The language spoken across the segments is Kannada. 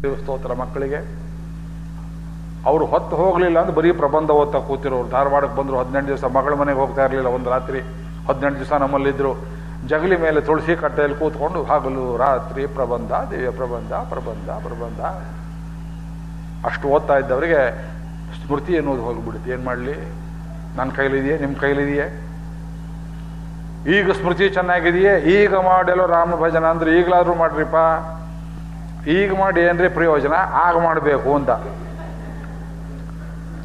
ಸ್ತೋತ್ರ ಮಕ್ಕಳಿಗೆ. ಅವರು ಹೊತ್ತು ಹೋಗಲಿಲ್ಲ ಅಂದ್ರೆ ಬರೀ ಪ್ರಬಂಧ ಓದ್ತಾ ಕೂತಿರೋರು. ಧಾರವಾಡಕ್ಕೆ ಬಂದರು ಹದಿನೆಂಟು ದಿವಸ, ಮಗಳ ಮನೆಗೆ ಹೋಗ್ತಾ ಇರಲಿಲ್ಲ. ಒಂದು ರಾತ್ರಿ ಹದಿನೆಂಟು ದಿವಸ ನಮ್ಮಲ್ಲಿದ್ದರು ಜಗಲಿ ಮೇಲೆ ತುಳಸಿ ಕಟ್ಟೆಯಲ್ಲಿ ಕೂತ್ಕೊಂಡು, ಹಗಲು, ರಾತ್ರಿ, ಪ್ರಬಂಧ, ದಿವ್ಯ ಪ್ರಬಂಧ ಪ್ರಬಂಧ ಪ್ರಬಂಧ. ಅಷ್ಟು ಓದ್ತಾ ಇದ್ದವರಿಗೆ ಸ್ಮೃತಿ ಅನ್ನೋದು ಹೋಗಿಬಿಡುತ್ತೆ. ಏನು ಮಾಡಲಿ? ನನ್ನ ಕೈಲಿದೆಯೇ? ನಿಮ್ಮ ಕೈಲಿದೆಯೇ? ಈಗ ಸ್ಮೃತಿ ಚೆನ್ನಾಗಿದೆಯೇ? ಈಗ ಮಾಡೆಲ್ಲೋ ರಾಮ ಭಜನ ಅಂದ್ರೆ ಈಗಲಾದರೂ ಮಾಡ್ರಿಪ್ಪ. ಈಗ ಮಾಡಿ ಏನ್ರಿ ಪ್ರಯೋಜನ? ಆಗ ಮಾಡಬೇಕು ಅಂತ.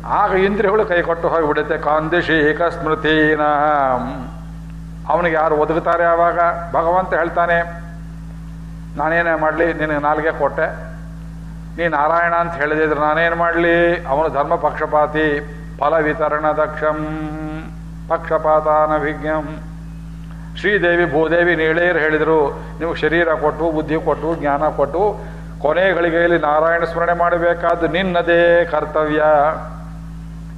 ಆಗ ಇಂದ್ರಿಯಗಳು ಕೈ ಕೊಟ್ಟು ಹೋಗಿಬಿಡುತ್ತೆ. ಕಾಂದಿಶೀಕ ಸ್ಮೃತಿನ. ಅವನಿಗೆ ಯಾರು ಒದಗುತ್ತಾರೆ ಆವಾಗ? ಭಗವಂತ ಹೇಳ್ತಾನೆ, ನಾನೇನೇ ಮಾಡಲಿ? ನಿನಗೆ ನಾಲ್ಗೆ ಕೊಟ್ಟೆ. ನೀ ನಾರಾಯಣ ಅಂತ ಹೇಳಿದ್ರೆ ನಾನೇನು ಮಾಡಲಿ? ಅವನು ಧರ್ಮ ಪಕ್ಷಪಾತಿ. ಫಲ ವಿತರಣ ದಕ್ಷಂ ಪಕ್ಷಪಾತಾನಭಿಜ್ಞಂ. ಶ್ರೀದೇವಿ ಭೂದೇವಿ ನೀಳೆಯರು ಹೇಳಿದರು. ನೀವು ಶರೀರ ಕೊಟ್ಟು, ಬುದ್ಧಿ ಕೊಟ್ಟು, ಜ್ಞಾನ ಕೊಟ್ಟು ಕೊನೆ ಗಳಿಗೆಯಲ್ಲಿ ನಾರಾಯಣ ಸ್ಮರಣೆ ಮಾಡಬೇಕಾದ್ದು ನಿನ್ನದೇ ಕರ್ತವ್ಯ.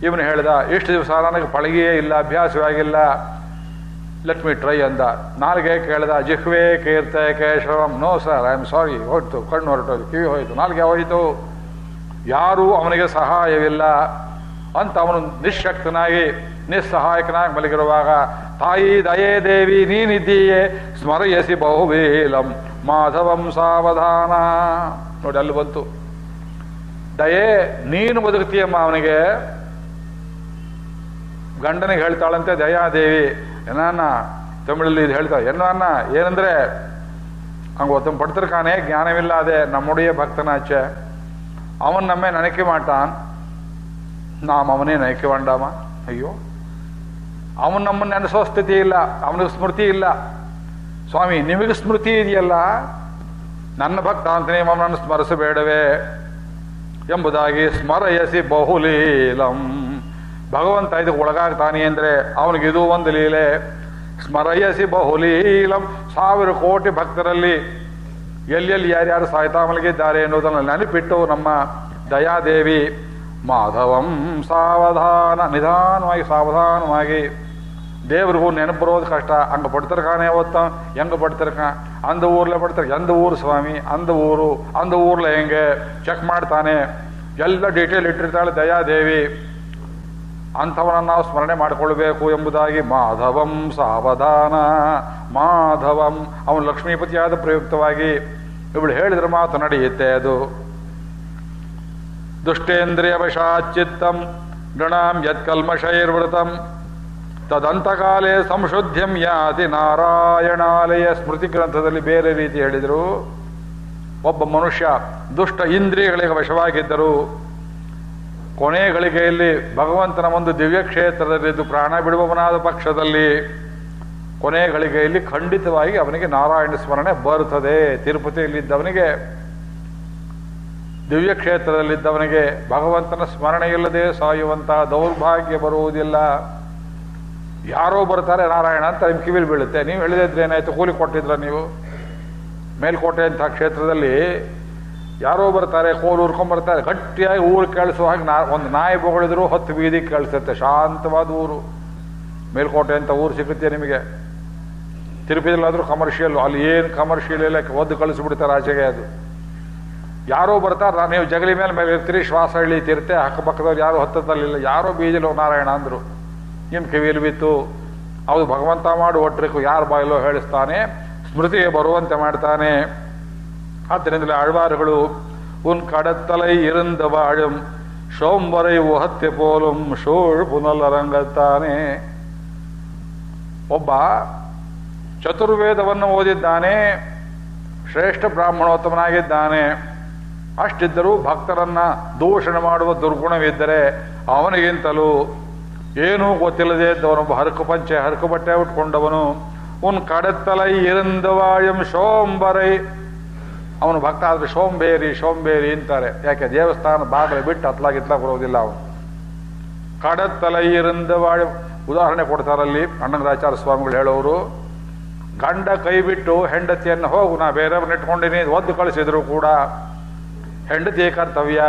ಇವನು ಹೇಳ್ದ, ಇಷ್ಟು ದಿವಸ ನನಗೆ ಪಳಗಿಯೇ ಇಲ್ಲ, ಅಭ್ಯಾಸವಾಗಿಲ್ಲ. ಲೆಟ್ ಮಿ ಟ್ರೈ ಅಂದ. ನಾಲ್ಗೆ ಕೇಳ್ದ, ಜಿಹ್ವೆ ಕೀರ್ತೆ ಕೇಶವಂ. No sir I am sorry ಹೋಯ್ತು, ಕಣ್ಣು ಹೊರಟೋದು ಕಿವಿ ಹೋಯ್ತು, ನಾಲ್ಗೆ ಹೋಯ್ತು. ಯಾರೂ ಅವನಿಗೆ ಸಹಾಯವಿಲ್ಲ. ಅಂತ ಅವನು ನಿಶಕ್ತನಾಗಿ ನಿಸ್ಸಹಾಯಕನಾಗಿ ಮಲಗಿರುವಾಗ, ತಾಯಿ ದಯೇ ದೇವಿ, ನೀನಿದ್ದೀಯೇ? ಸ್ಮರಯಸಿ ಬಹುವೇಲಂ, ಮಾಧವಂ ಸಾವಧಾನ. ನೋಡಿ, ಅಲ್ಲಿ ಬಂತು. ದಯೇ, ನೀನು ಬದುಕ್ತೀಯಮ್ಮ ಅವನಿಗೆ? ಗಂಡನಿಗೆ ಹೇಳ್ತಾಳಂತೆ ದಯಾದೇವಿ ಏನನ್ನ ತಮಿಳಲ್ಲಿ ಇದು ಹೇಳ್ತಾಳೆ ಅನ್ನ ಏನಂದ್ರೆ? ಹಂಗೆ ಒತ್ತಂ ಪಡ್ತಿರ್ಕಾನೆ ಜ್ಞಾನವಿಲ್ಲ ಅದೇ, ನಮ್ಮುಡಿಯ ಭಕ್ತನಾಚೆ ಅವನ್ ನಮ್ಮೆ ನನಕೆ ಮಾಡ್ತಾನ್. ನಾಮವನೇ ಅವನೇ ನಯಕೆ ಅಯ್ಯೋ. ಅವನು ನಮ್ಮನ್ನು ನೆನೆಸೋ ಸ್ಥಿತಿ ಇಲ್ಲ, ಅವನಿಗೆ ಸ್ಮೃತಿ ಇಲ್ಲ. ಸ್ವಾಮಿ, ನಿಮಗೆ ಸ್ಮೃತಿ ಇದೆಯಲ್ಲ? ನನ್ನ ಭಕ್ತ ಅಂತ ನೀವು ಅವನನ್ನು ಸ್ಮರಿಸಬೇಡವೇ ಎಂಬುದಾಗಿ ಸ್ಮರಯಸಿ ಬಹುಲೀಲಂ. ಭಗವಂತ ಇದಕ್ಕೆ ಒಳಗಾಗ್ತಾನೆ ಅಂದರೆ ಅವನಿಗಿದು ಒಂದು ಲೀಲೆ. ಸ್ಮರಯಸಿ ಬಹುಲೀಲಂ. ಸಾವಿರ ಕೋಟಿ ಭಕ್ತರಲ್ಲಿ ಎಲ್ಲೆಲ್ಲಿ ಯಾರ್ಯಾರು ಸಾಯ್ತಾ ಮಲಗಿದ್ದಾರೆ ಎನ್ನುವುದನ್ನು ನೆನಪಿಟ್ಟು ನಮ್ಮ ದಯಾದೇವಿ ಮಾಧವಂ ಸಾವಧಾನ, ನಿಧಾನವಾಗಿ ಸಾವಧಾನವಾಗಿ ದೇವ್ರಿಗೂ ನೆನಪು ಬರೋದು ಕಷ್ಟ. ಹಂಗೆ ಬಡ್ತಿರ್ಕಾನೆ ಅವತ್ತ, ಹೆಂಗೆ ಬಡ್ತಿರ್ಕ ಅಂದ ಊರ್ಲೆ ಪಡ್ತಾರೆ. ಎಂದ ಊರು ಸ್ವಾಮಿ, ಅಂದ ಊರು, ಅಂದ ಊರ್ಲೆ ಹೆಂಗೆ? ಚೆಕ್ ಮಾಡ್ತಾನೆ. ಎಲ್ಲ ಡೀಟೇಲ್ ಇಟ್ಟಿರ್ತಾಳೆ ದಯಾದೇವಿ. ಅಂಥವನನ್ನು ನಾವು ಸ್ಮರಣೆ ಮಾಡಿಕೊಳ್ಬೇಕು ಎಂಬುದಾಗಿ ಮಾಧವಂ ಸಾವಧಾನ. ಮಾಧವಂ, ಅವನು ಲಕ್ಷ್ಮೀಪತಿಯಾದ ಪ್ರಯುಕ್ತವಾಗಿ ಇವಳು ಹೇಳಿದ್ರೆ ಮಾತು ನಡೆಯುತ್ತೆ ಅದು. ದುಷ್ಟೇಂದ್ರಿಯ ವಶಾಚಿತ್ತಂ ಗಣಾಂ ಯತ್ಕಲ್ಮಷೈರ್ವೃತಂ. ತದಂತಕಾಲೇ ಸಂಶುದ್ಧ್ಯಂ ಯಾತಿ ನಾರಾಯಣಾಲಯ ಸ್ಮೃತಿ ಗ್ರಂಥದಲ್ಲಿ ಬೇರೆ ರೀತಿ ಹೇಳಿದರು. ಒಬ್ಬ ಮನುಷ್ಯ ದುಷ್ಟ ಇಂದ್ರಿಯಗಳಿಗೆ ವಶವಾಗಿದ್ದರು ಕೊನೆ ಗಳಿಗೆಯಲ್ಲಿ ಭಗವಂತನ ಒಂದು ದಿವ್ಯ ಕ್ಷೇತ್ರದಲ್ಲಿದ್ದು ಪ್ರಾಣ ಬಿಡುವವನಾದ ಪಕ್ಷದಲ್ಲಿ ಕೊನೆ ಗಳಿಗೆಯಲ್ಲಿ ಖಂಡಿತವಾಗಿ ಅವನಿಗೆ ನಾರಾಯಣ ಸ್ಮರಣೆ ಬರುತ್ತದೆ. ತಿರುಪತಿಯಲ್ಲಿದ್ದವನಿಗೆ, ದಿವ್ಯ ಕ್ಷೇತ್ರದಲ್ಲಿದ್ದವನಿಗೆ ಭಗವಂತನ ಸ್ಮರಣೆ ಇಲ್ಲದೆ ಸಾಯುವಂತಹ ದೌರ್ಭಾಗ್ಯ ಬರುವುದಿಲ್ಲ. ಯಾರೋ ಬರ್ತಾರೆ, ನಾರಾಯಣ ಅಂತ ನಿಮ್ಮ ಕಿವಿಲಿ ಬೀಳುತ್ತೆ. ನೀವು ಹೇಳಿದ್ರೆ ಏನಾಯ್ತು? ಕೂಲಿ ಕೊಟ್ಟಿದ್ರ ನೀವು? ಮೇಲ್ಕೋಟೆ ಅಂತ ಕ್ಷೇತ್ರದಲ್ಲಿ ಯಾರೋ ಬರ್ತಾರೆ, ಕೋಲು ಬರ್ತಾರೆ. ಗಟ್ಟಿಯಾಗಿ ಊರು ಕೇಳಿಸೋ ಹಾಗೆ ನಾ, ಒಂದು ನಾಯಿ ಬೊಗಳಿದ್ರು ಹತ್ತು ಬೀದಿ ಕೇಳಿಸುತ್ತೆ. ಶಾಂತವಾದ ಊರು. ಮೇಲ್ಕೋಟೆ ಅಂತ ಊರು ಸಿಗುತ್ತೆ ನಿಮಗೆ. ತಿರುಪತಿಲಾದರೂ ಕಮರ್ಷಿಯಲ್ಲು ಅಲ್ಲಿ ಏನು ಕಮರ್ಷಿಯಲ್ ಇಲ್ಲ, ಒದ್ದು ಕಳಿಸ್ಬಿಡ್ತಾರೆ ಆಚೆಗೆ ಅದು. ಯಾರೋ ಬರ್ತಾರೆ ನೀವು ಜಗಲಿ ಮೇಲೆ ಮೇಲೆ ಇರ್ತೀರಿ ಶ್ವಾಸ ಇಳಿತಿರುತ್ತೆ ಅಕ್ಕಪಕ್ಕದವ್ರು ಯಾರು ಹತ್ತದಲ್ಲಿಲ್ಲ ಯಾರೋ ಬೀಜಲು ನಾರಾಯಣ ಅಂದರು. ನಿಮ್ಮ ಕಿವಿಯಲ್ಲಿ ಬಿತ್ತು. ಅದು ಭಗವಂತ ಮಾಡು ಒಟ್ಟರಿಕು ಯಾರ ಬಾಯಲ್ಲೋ ಹೇಳಿಸ್ತಾನೆ ಸ್ಮೃತಿ ಬರುವಂತೆ ಮಾಡ್ತಾನೆ. ಆದ್ದರಿಂದಲೇ ಆಳ್ವಾರುಗಳು, ಉನ್ ಕಡತ್ತಲೈ ಇರಂದ ಬಾಳುಂ, ಶೋಂಬರೈ ಹತ್ತೆ ಪೋಲುಂ, ಶೋಳ್ ಪುನಲ್ಲರಂಗತ್ತಾನೆ ಒಬ್ಬ ಚತುರ್ವೇದವನ್ನು ಓದಿದ್ದಾನೆ, ಶ್ರೇಷ್ಠ ಬ್ರಾಹ್ಮಣೋತ್ತಮನಾಗಿದ್ದಾನೆ. ಅಷ್ಟಿದ್ದರೂ ಭಕ್ತರನ್ನ ದೂಷಣೆ ಮಾಡುವ ದುರ್ಗುಣವಿದ್ದರೆ ಅವನಿಗಿಂತಲೂ ಏನೂ ಗೊತ್ತಿಲ್ಲದೆ ಇದ್ದವನೊಬ್ಬ ಹರಕು ಪಂಚೆ, ಹರಕು ಬಟ್ಟೆ ಉಟ್ಕೊಂಡವನು, ಉನ್ ಕಡತ್ತಲೈ ಇರಂದವಾಯಂ ಶೋಂಬರೈ. ಅವನು ಭಕ್ತ ಆದ್ರೆ ಸೋಂಬೇರಿ ಸೋಂಬೇರಿ ಅಂತಾರೆ. ಯಾಕೆ? ದೇವಸ್ಥಾನ ಬಾಗಿಲು ಬಿಟ್ಟು ಹತ್ಲಾಗಿತ್ಲ ಬರೋದಿಲ್ಲ ಅವನು. ಕಡತ್ತಲೈ ಇರಂದವಾಯ ಉದಾಹರಣೆ ಕೊಡ್ತಾರಲ್ಲಿ ಅಣ್ಣಂಗರಾಚಾರ್ಯ ಸ್ವಾಮಿಗಳು ಹೇಳೋರು, ಗಂಡ ಕೈ ಬಿಟ್ಟು ಹೆಂಡತಿಯನ್ನು ಹೋಗು, ನಾ ಬೇರೆಯವ್ರನ್ನ ಇಟ್ಕೊಂಡಿನಿ, ಒದ್ದು ಕಳಿಸಿದ್ರು ಕೂಡ. ಹೆಂಡತಿ ಕರ್ತವ್ಯ,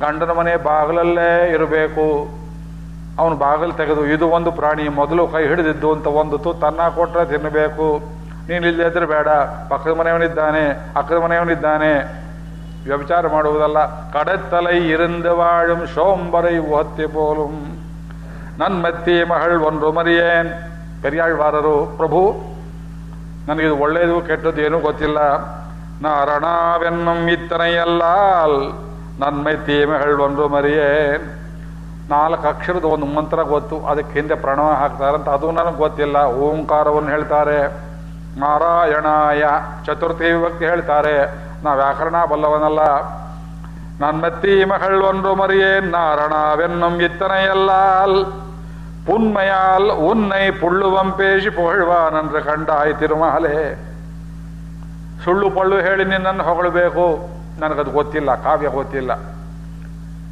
ಗಂಡನ ಮನೆ ಬಾಗಿಲಲ್ಲೇ ಇರಬೇಕು. ಅವನು ಬಾಗಿಲು ತೆಗೆದು, ಇದು ಒಂದು ಪ್ರಾಣಿ, ಮೊದಲು ಕೈ ಹಿಡಿದಿದ್ದು ಅಂತ ಒಂದು ತನ್ನ ಕೊಟ್ಟರೆ ತಿನ್ನಬೇಕು ನೀನು ಇಲ್ಲಿ ಇದ್ರೆ ಬೇಡ. ಪಕ್ಕದ ಮನೆಯವನಿದ್ದಾನೆ, ಅಕ್ಕದ ಮನೆಯವನಿದ್ದಾನೆ. ವ್ಯಭಿಚಾರ ಮಾಡುವುದಲ್ಲ. ಕಡತ್ತಲೈ ಇರಂದು ವಾಳುಂ ಸೋಂಬರೈ ಒತ್ತಿ ಪೋಲುಂ. ನನ್ನ ಮತ್ತಿ ಮಹಳ್ ಒಂದು ಮರಿಯೇನ್. ಪೆರಿಯಾಳ್ವಾರರು, ಪ್ರಭು, ನನಗಿದು ಒಳ್ಳೆಯದು ಕೆಟ್ಟದ್ದು ಏನೂ ಗೊತ್ತಿಲ್ಲ. ನಾ ರಣವೆನ್ನಂ ಇತ್ತನೆಯಲ್ಲಾಲ್ ನನ್ನ ಮೆತ್ತಿ ಮಹಳ್ ಒಂದು ಮರಿಯೇನ್. ನಾಲ್ಕು ಅಕ್ಷರದ ಒಂದು ಮಂತ್ರ ಗೊತ್ತು, ಅದಕ್ಕೆ ಹಿಂದೆ ಪ್ರಣವ ಹಾಕ್ತಾರೆ ಅಂತ, ಅದು ನನಗೆ ಗೊತ್ತಿಲ್ಲ. ಓಂಕಾರವನ್ನು ಹೇಳ್ತಾರೆ. ನಾರಾಯಣಾಯ ಚತುರ್ಥಿ ವಿಭಕ್ತಿ ಹೇಳ್ತಾರೆ. ನಾ ವ್ಯಾಕರಣ ಬಲ್ಲವನಲ್ಲ. ನನ್ನತ್ತಿ ಮಗಳು ಒಂದು ಮರಿಯೇನ್ ನಾರಣವೆನ್ನಂ ಇತ್ತನೆಯಲ್ಲಾಲ್. ಪುನ್ಮಯಾಲ್ ಉನ್ನೈ ಪುಳ್ಳುವಂ ಪೇಶಿ ಪೊಳ್ವ ನನ್ನ ಕಂಡ ಆಯ್ತಿರುಮಹಲೆ ಸುಳ್ಳು ಪಳ್ಳು ಹೇಳಿ ನಿನ್ನನ್ನು ಹೊಗಳಬೇಕು. ನನಗದು ಗೊತ್ತಿಲ್ಲ, ಕಾವ್ಯ ಗೊತ್ತಿಲ್ಲ.